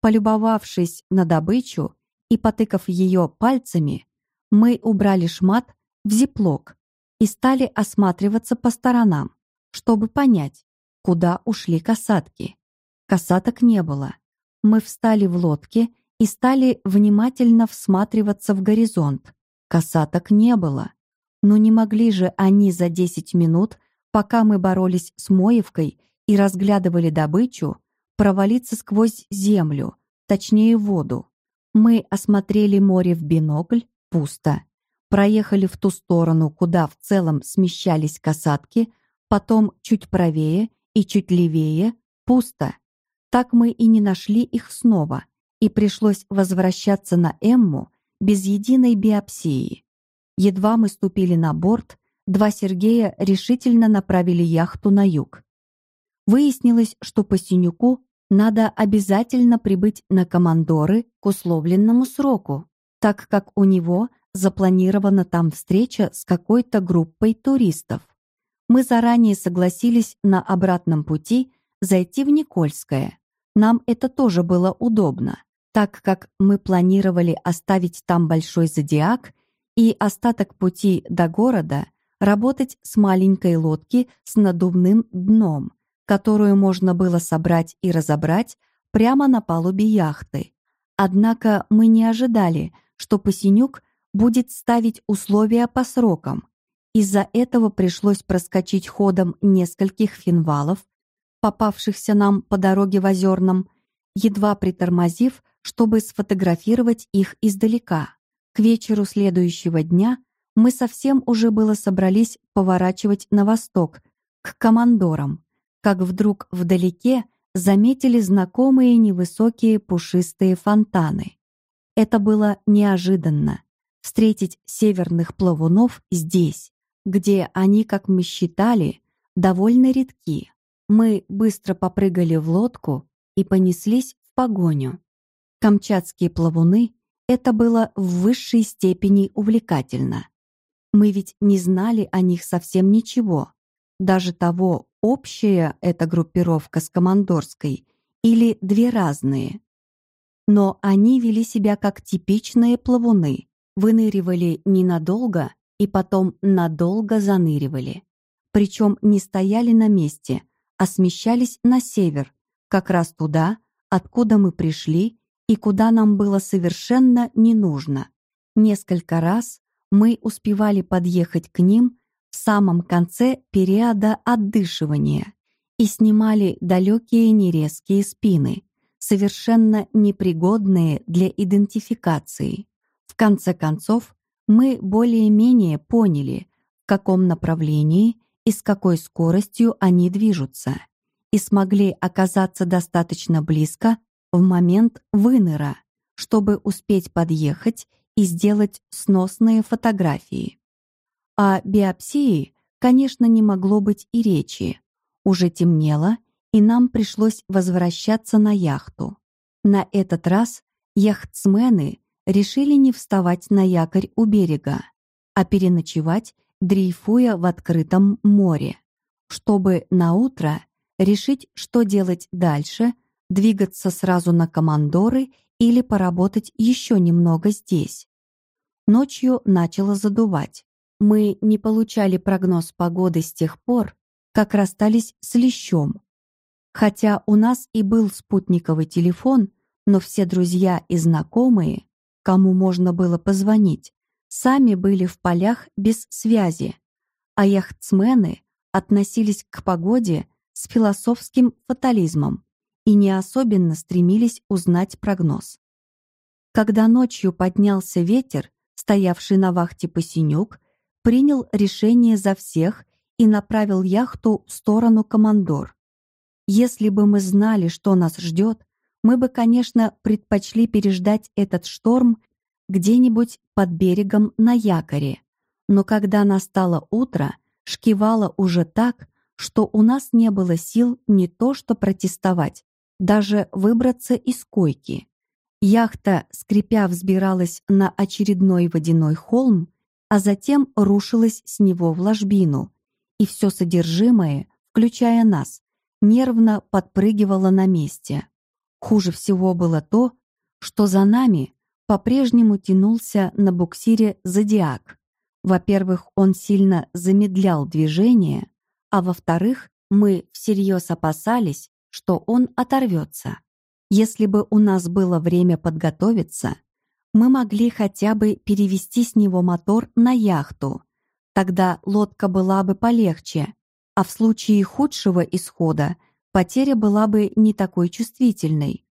Speaker 1: Полюбовавшись на добычу и потыкав ее пальцами, мы убрали шмат в зиплок и стали осматриваться по сторонам, чтобы понять, куда ушли касатки. Касаток не было. Мы встали в лодке и стали внимательно всматриваться в горизонт. Касаток не было. Но не могли же они за 10 минут, пока мы боролись с Моевкой и разглядывали добычу, провалиться сквозь землю, точнее воду. Мы осмотрели море в бинокль, пусто. Проехали в ту сторону, куда в целом смещались касатки, потом чуть правее и чуть левее пусто. Так мы и не нашли их снова, и пришлось возвращаться на Эмму без единой биопсии. Едва мы ступили на борт, два Сергея решительно направили яхту на юг. Выяснилось, что по Синюку надо обязательно прибыть на командоры к условленному сроку, так как у него запланирована там встреча с какой-то группой туристов. Мы заранее согласились на обратном пути зайти в Никольское. Нам это тоже было удобно, так как мы планировали оставить там большой зодиак и остаток пути до города работать с маленькой лодки с надувным дном, которую можно было собрать и разобрать прямо на палубе яхты. Однако мы не ожидали, что Пасенюк будет ставить условия по срокам. Из-за этого пришлось проскочить ходом нескольких финвалов, попавшихся нам по дороге в Озерном, едва притормозив, чтобы сфотографировать их издалека. К вечеру следующего дня мы совсем уже было собрались поворачивать на восток, к командорам, как вдруг вдалеке заметили знакомые невысокие пушистые фонтаны. Это было неожиданно — встретить северных плавунов здесь, где они, как мы считали, довольно редки. Мы быстро попрыгали в лодку и понеслись в погоню. Камчатские плавуны — это было в высшей степени увлекательно. Мы ведь не знали о них совсем ничего, даже того, общая эта группировка с командорской или две разные. Но они вели себя как типичные плавуны, выныривали ненадолго и потом надолго заныривали. Причем не стояли на месте, а смещались на север, как раз туда, откуда мы пришли и куда нам было совершенно не нужно. Несколько раз мы успевали подъехать к ним в самом конце периода отдышивания и снимали далекие нерезкие спины, совершенно непригодные для идентификации. В конце концов, мы более-менее поняли, в каком направлении и с какой скоростью они движутся, и смогли оказаться достаточно близко в момент выныра, чтобы успеть подъехать и сделать сносные фотографии. О биопсии, конечно, не могло быть и речи. Уже темнело, и нам пришлось возвращаться на яхту. На этот раз яхтсмены решили не вставать на якорь у берега, а переночевать, дрейфуя в открытом море, чтобы на утро решить, что делать дальше, двигаться сразу на командоры или поработать еще немного здесь. Ночью начало задувать. Мы не получали прогноз погоды с тех пор, как расстались с Лещом. Хотя у нас и был спутниковый телефон, но все друзья и знакомые, кому можно было позвонить, сами были в полях без связи, а яхтсмены относились к погоде с философским фатализмом и не особенно стремились узнать прогноз. Когда ночью поднялся ветер, стоявший на вахте Посинюк, принял решение за всех и направил яхту в сторону Командор. Если бы мы знали, что нас ждет, мы бы, конечно, предпочли переждать этот шторм где-нибудь под берегом на якоре. Но когда настало утро, шкивало уже так, что у нас не было сил не то что протестовать, даже выбраться из койки. Яхта, скрипя, взбиралась на очередной водяной холм, а затем рушилась с него в ложбину, и все содержимое, включая нас, нервно подпрыгивало на месте. Хуже всего было то, что за нами по-прежнему тянулся на буксире «Зодиак». Во-первых, он сильно замедлял движение, а во-вторых, мы всерьез опасались, что он оторвется. Если бы у нас было время подготовиться, мы могли хотя бы перевести с него мотор на яхту. Тогда лодка была бы полегче, а в случае худшего исхода потеря была бы не такой чувствительной.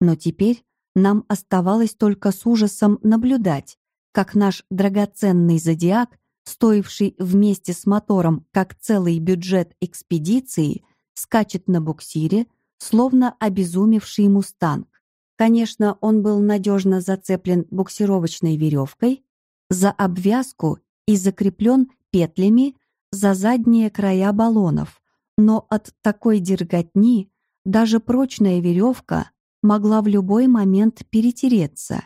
Speaker 1: Но теперь нам оставалось только с ужасом наблюдать, как наш драгоценный зодиак, стоивший вместе с мотором как целый бюджет экспедиции, скачет на буксире, словно обезумевший мустанг. Конечно, он был надежно зацеплен буксировочной веревкой за обвязку и закреплен петлями за задние края баллонов, но от такой дерготни даже прочная веревка могла в любой момент перетереться,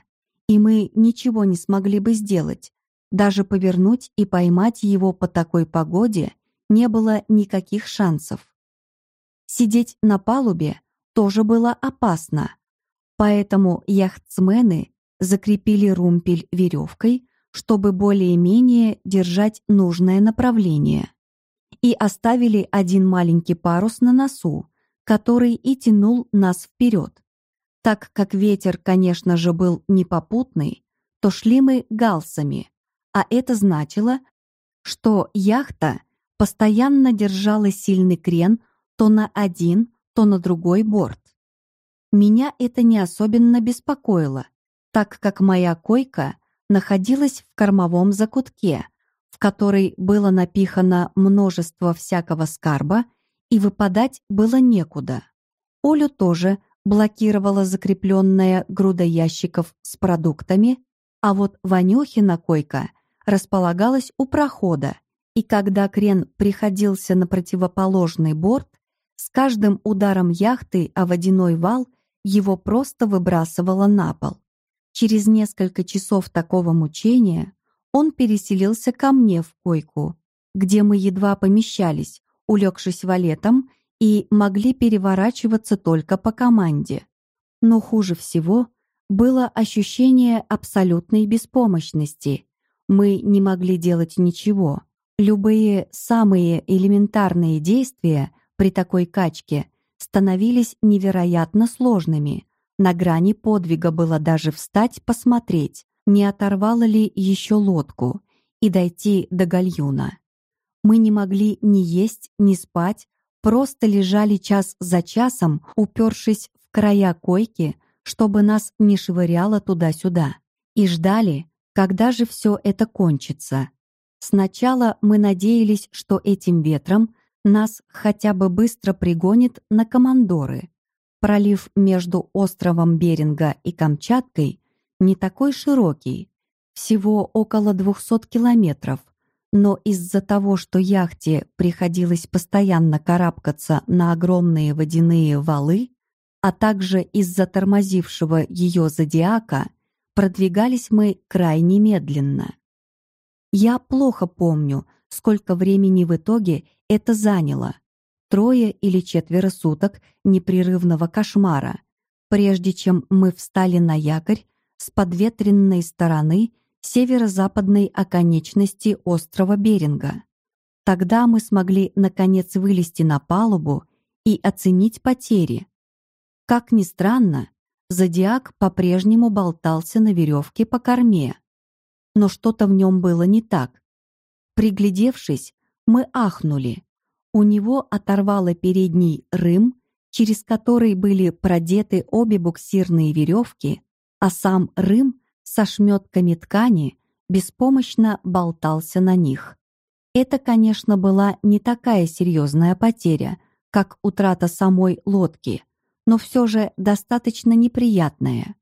Speaker 1: и мы ничего не смогли бы сделать. Даже повернуть и поймать его по такой погоде не было никаких шансов. Сидеть на палубе тоже было опасно, поэтому яхтсмены закрепили румпель веревкой, чтобы более-менее держать нужное направление, и оставили один маленький парус на носу, который и тянул нас вперед. Так как ветер, конечно же, был непопутный, то шли мы галсами, а это значило, что яхта постоянно держала сильный крен то на один, то на другой борт. Меня это не особенно беспокоило, так как моя койка находилась в кормовом закутке, в который было напихано множество всякого скарба и выпадать было некуда. Олю тоже блокировала закрепленная груда ящиков с продуктами, а вот Ванюхина койка располагалась у прохода, и когда крен приходился на противоположный борт, с каждым ударом яхты о водяной вал его просто выбрасывало на пол. Через несколько часов такого мучения он переселился ко мне в койку, где мы едва помещались, улегшись валетом, и могли переворачиваться только по команде. Но хуже всего было ощущение абсолютной беспомощности. Мы не могли делать ничего. Любые самые элементарные действия при такой качке становились невероятно сложными. На грани подвига было даже встать посмотреть, не оторвало ли еще лодку, и дойти до гальюна. Мы не могли ни есть, ни спать, просто лежали час за часом, упершись в края койки, чтобы нас не швыряло туда-сюда, и ждали, когда же все это кончится. Сначала мы надеялись, что этим ветром нас хотя бы быстро пригонит на командоры. Пролив между островом Беринга и Камчаткой не такой широкий, всего около 200 километров, но из-за того, что яхте приходилось постоянно карабкаться на огромные водяные валы, а также из-за тормозившего ее зодиака, продвигались мы крайне медленно. Я плохо помню, сколько времени в итоге это заняло. Трое или четверо суток непрерывного кошмара, прежде чем мы встали на якорь с подветренной стороны северо-западной оконечности острова Беринга. Тогда мы смогли, наконец, вылезти на палубу и оценить потери. Как ни странно, зодиак по-прежнему болтался на веревке по корме. Но что-то в нем было не так. Приглядевшись, мы ахнули. У него оторвало передний рым, через который были продеты обе буксирные веревки, а сам рым со шметками ткани беспомощно болтался на них. Это, конечно, была не такая серьезная потеря, как утрата самой лодки, но все же достаточно неприятная.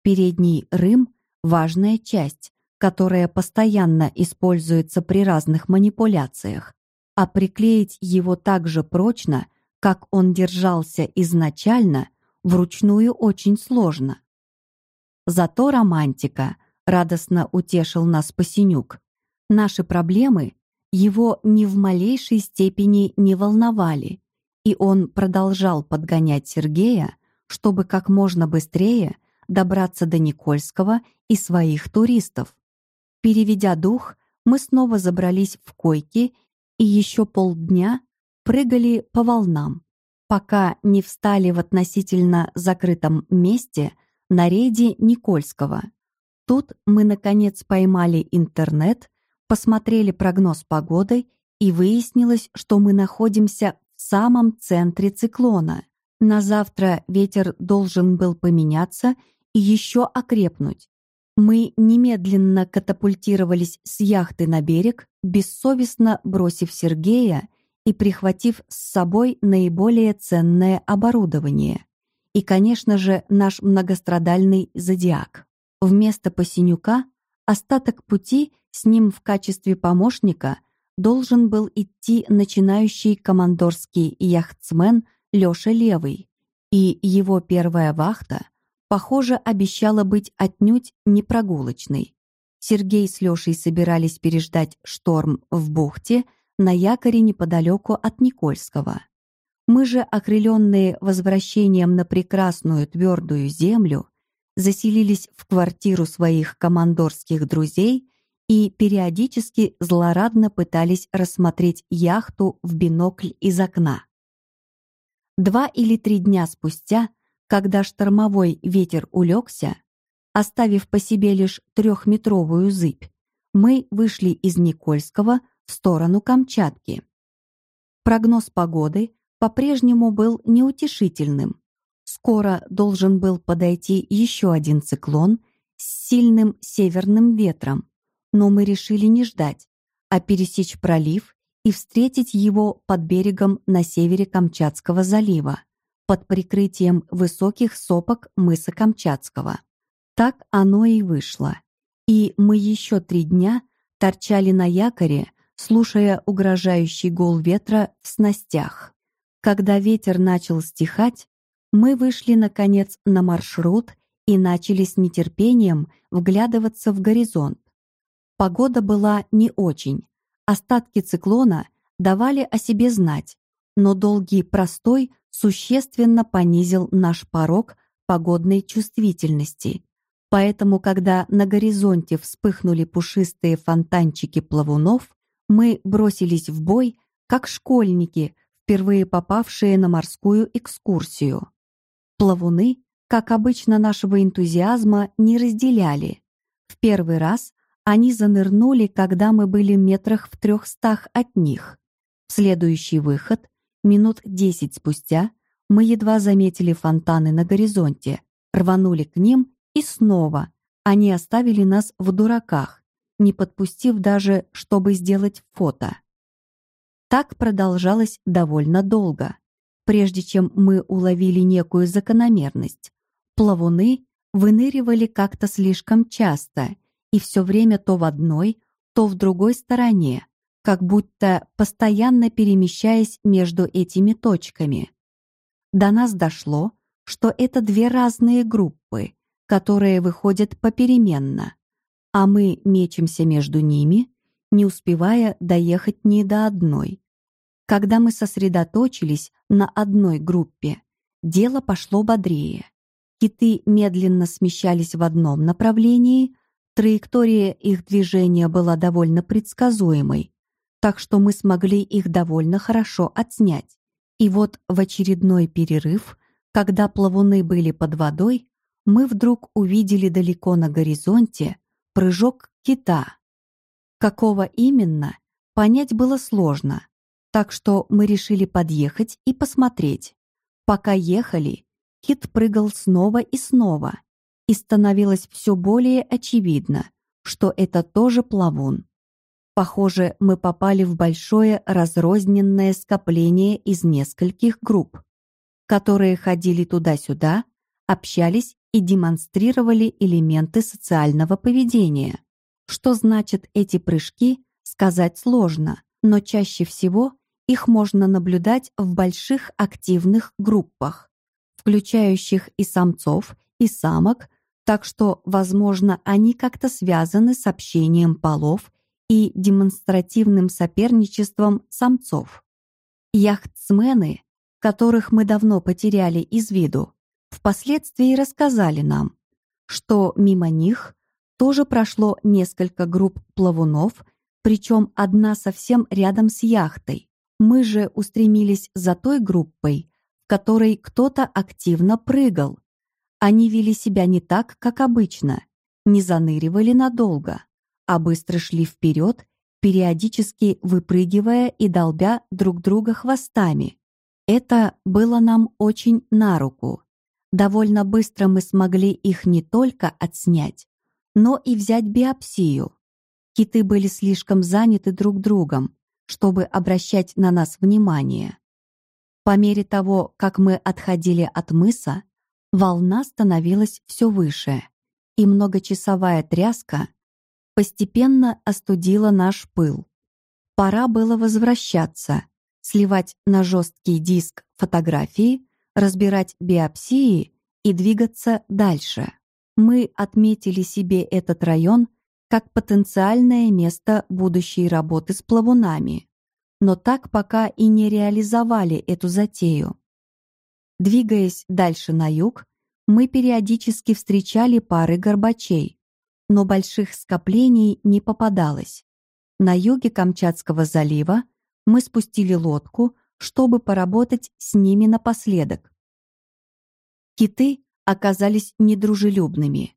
Speaker 1: Передний рым – важная часть, которая постоянно используется при разных манипуляциях, а приклеить его так же прочно, как он держался изначально, вручную очень сложно. Зато романтика, радостно утешил нас Посинюк. Наши проблемы его ни в малейшей степени не волновали, и он продолжал подгонять Сергея, чтобы как можно быстрее добраться до Никольского и своих туристов. Переведя дух, мы снова забрались в койки и еще полдня прыгали по волнам, пока не встали в относительно закрытом месте на рейде Никольского. Тут мы, наконец, поймали интернет, посмотрели прогноз погоды, и выяснилось, что мы находимся в самом центре циклона. На завтра ветер должен был поменяться и еще окрепнуть. Мы немедленно катапультировались с яхты на берег, бессовестно бросив Сергея и прихватив с собой наиболее ценное оборудование и, конечно же, наш многострадальный зодиак. Вместо Посинюка остаток пути с ним в качестве помощника должен был идти начинающий командорский яхтсмен Лёша Левый, и его первая вахта, похоже, обещала быть отнюдь не прогулочной. Сергей с Лешей собирались переждать шторм в бухте на якоре неподалеку от Никольского. Мы же, окрыленные возвращением на прекрасную твердую землю, заселились в квартиру своих командорских друзей и периодически злорадно пытались рассмотреть яхту в бинокль из окна. Два или три дня спустя, когда штормовой ветер улегся, оставив по себе лишь трехметровую зыбь, мы вышли из Никольского в сторону Камчатки. Прогноз погоды по-прежнему был неутешительным. Скоро должен был подойти еще один циклон с сильным северным ветром, но мы решили не ждать, а пересечь пролив и встретить его под берегом на севере Камчатского залива, под прикрытием высоких сопок мыса Камчатского. Так оно и вышло. И мы еще три дня торчали на якоре, слушая угрожающий гул ветра в снастях. Когда ветер начал стихать, мы вышли, наконец, на маршрут и начали с нетерпением вглядываться в горизонт. Погода была не очень. Остатки циклона давали о себе знать, но долгий простой существенно понизил наш порог погодной чувствительности. Поэтому, когда на горизонте вспыхнули пушистые фонтанчики плавунов, мы бросились в бой, как школьники, впервые попавшие на морскую экскурсию. Плавуны, как обычно нашего энтузиазма, не разделяли. В первый раз они занырнули, когда мы были метрах в трехстах от них. В следующий выход, минут десять спустя, мы едва заметили фонтаны на горизонте, рванули к ним и снова. Они оставили нас в дураках, не подпустив даже, чтобы сделать фото. Так продолжалось довольно долго, прежде чем мы уловили некую закономерность. Плавуны выныривали как-то слишком часто и все время то в одной, то в другой стороне, как будто постоянно перемещаясь между этими точками. До нас дошло, что это две разные группы, которые выходят попеременно, а мы мечемся между ними, не успевая доехать ни до одной. Когда мы сосредоточились на одной группе, дело пошло бодрее. Киты медленно смещались в одном направлении, Траектория их движения была довольно предсказуемой, так что мы смогли их довольно хорошо отснять. И вот в очередной перерыв, когда плавуны были под водой, мы вдруг увидели далеко на горизонте прыжок кита. Какого именно, понять было сложно, так что мы решили подъехать и посмотреть. Пока ехали, кит прыгал снова и снова, и становилось все более очевидно, что это тоже плавун. Похоже, мы попали в большое разрозненное скопление из нескольких групп, которые ходили туда-сюда, общались и демонстрировали элементы социального поведения. Что значит эти прыжки, сказать сложно, но чаще всего их можно наблюдать в больших активных группах, включающих и самцов, и самок, так что, возможно, они как-то связаны с общением полов и демонстративным соперничеством самцов. Яхтсмены, которых мы давно потеряли из виду, впоследствии рассказали нам, что мимо них тоже прошло несколько групп плавунов, причем одна совсем рядом с яхтой. Мы же устремились за той группой, в которой кто-то активно прыгал, они вели себя не так, как обычно, не заныривали надолго, а быстро шли вперед, периодически выпрыгивая и долбя друг друга хвостами. Это было нам очень на руку. Довольно быстро мы смогли их не только отснять, но и взять биопсию. Киты были слишком заняты друг другом, чтобы обращать на нас внимание. По мере того, как мы отходили от мыса, Волна становилась все выше, и многочасовая тряска постепенно остудила наш пыл. Пора было возвращаться, сливать на жесткий диск фотографии, разбирать биопсии и двигаться дальше. Мы отметили себе этот район как потенциальное место будущей работы с плавунами, но так пока и не реализовали эту затею. Двигаясь дальше на юг, мы периодически встречали пары горбачей, но больших скоплений не попадалось. На юге Камчатского залива мы спустили лодку, чтобы поработать с ними напоследок. Киты оказались недружелюбными.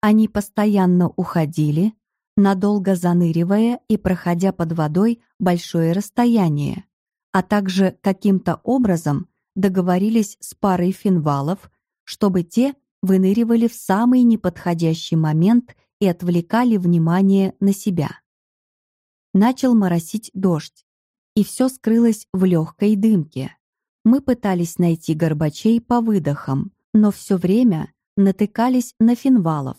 Speaker 1: Они постоянно уходили, надолго заныривая и проходя под водой большое расстояние, а также каким-то образом договорились с парой финвалов, чтобы те выныривали в самый неподходящий момент и отвлекали внимание на себя. Начал моросить дождь, и все скрылось в легкой дымке. Мы пытались найти горбачей по выдохам, но все время натыкались на финвалов.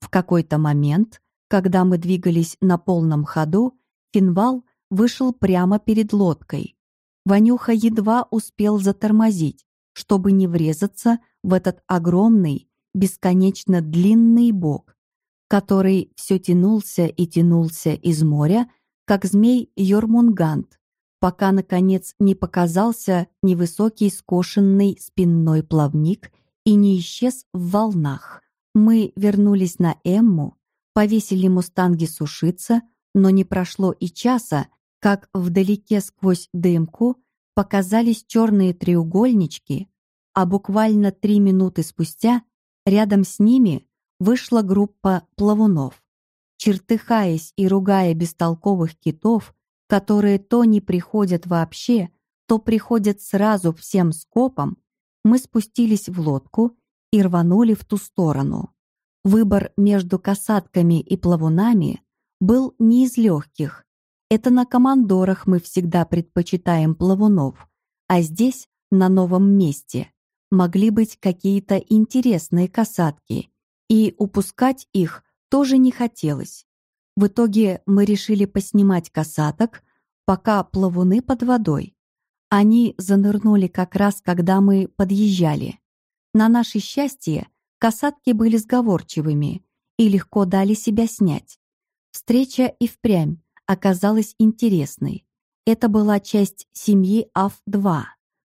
Speaker 1: В какой-то момент, когда мы двигались на полном ходу, финвал вышел прямо перед лодкой. Ванюха едва успел затормозить, чтобы не врезаться в этот огромный, бесконечно длинный бок, который все тянулся и тянулся из моря, как змей Йормунгант, пока, наконец, не показался невысокий скошенный спинной плавник и не исчез в волнах. Мы вернулись на Эмму, повесили мустанги сушиться, но не прошло и часа, как вдалеке сквозь дымку показались черные треугольнички, а буквально три минуты спустя рядом с ними вышла группа плавунов. Чертыхаясь и ругая бестолковых китов, которые то не приходят вообще, то приходят сразу всем скопом, мы спустились в лодку и рванули в ту сторону. Выбор между касатками и плавунами был не из легких. Это на командорах мы всегда предпочитаем плавунов, а здесь, на новом месте, могли быть какие-то интересные касатки, и упускать их тоже не хотелось. В итоге мы решили поснимать касаток, пока плавуны под водой. Они занырнули как раз, когда мы подъезжали. На наше счастье, касатки были сговорчивыми и легко дали себя снять. Встреча и впрямь оказалась интересной. Это была часть семьи АФ-2,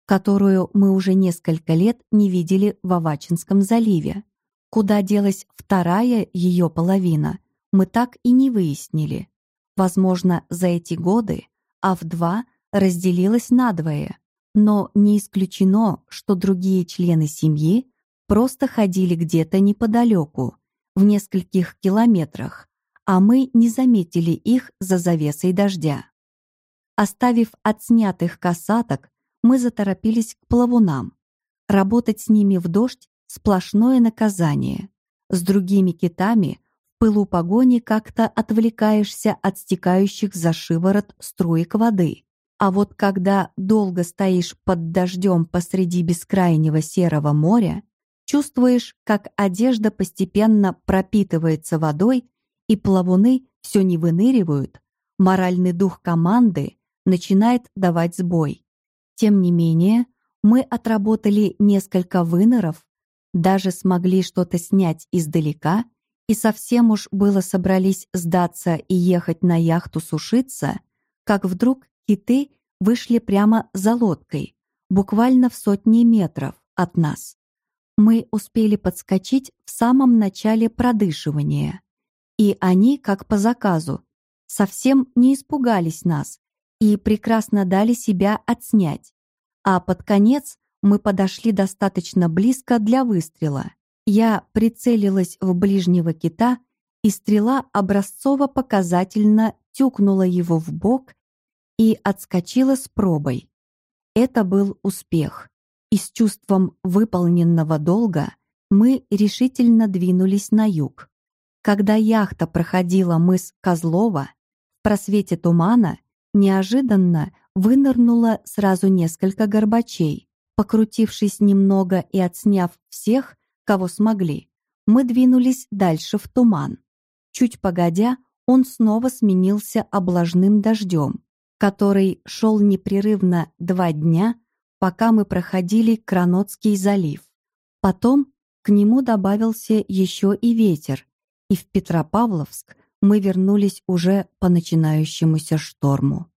Speaker 1: которую мы уже несколько лет не видели в Авачинском заливе. Куда делась вторая ее половина – мы так и не выяснили. Возможно, за эти годы АВ-2 разделилась надвое, но не исключено, что другие члены семьи просто ходили где-то неподалеку, в нескольких километрах, а мы не заметили их за завесой дождя. Оставив отснятых касаток, мы заторопились к плавунам. Работать с ними в дождь – сплошное наказание. С другими китами пылу погони как-то отвлекаешься от стекающих за шиворот струек воды. А вот когда долго стоишь под дождем посреди бескрайнего серого моря, чувствуешь, как одежда постепенно пропитывается водой, и плавуны все не выныривают, моральный дух команды начинает давать сбой. Тем не менее, мы отработали несколько выныров, даже смогли что-то снять издалека — и совсем уж было собрались сдаться и ехать на яхту сушиться, как вдруг киты вышли прямо за лодкой, буквально в сотни метров от нас. Мы успели подскочить в самом начале продышивания, и они, как по заказу, совсем не испугались нас и прекрасно дали себя отснять. А под конец мы подошли достаточно близко для выстрела. Я прицелилась в ближнего кита, и стрела образцово-показательно тюкнула его в бок и отскочила с пробой. Это был успех, и с чувством выполненного долга мы решительно двинулись на юг. Когда яхта проходила мыс Козлова, в просвете тумана неожиданно вынырнуло сразу несколько горбачей. Покрутившись немного и отсняв всех, кого смогли, мы двинулись дальше в туман. Чуть погодя, он снова сменился облажным дождем, который шел непрерывно два дня, пока мы проходили Кранотский залив. Потом к нему добавился еще и ветер, и в Петропавловск мы вернулись уже по начинающемуся шторму.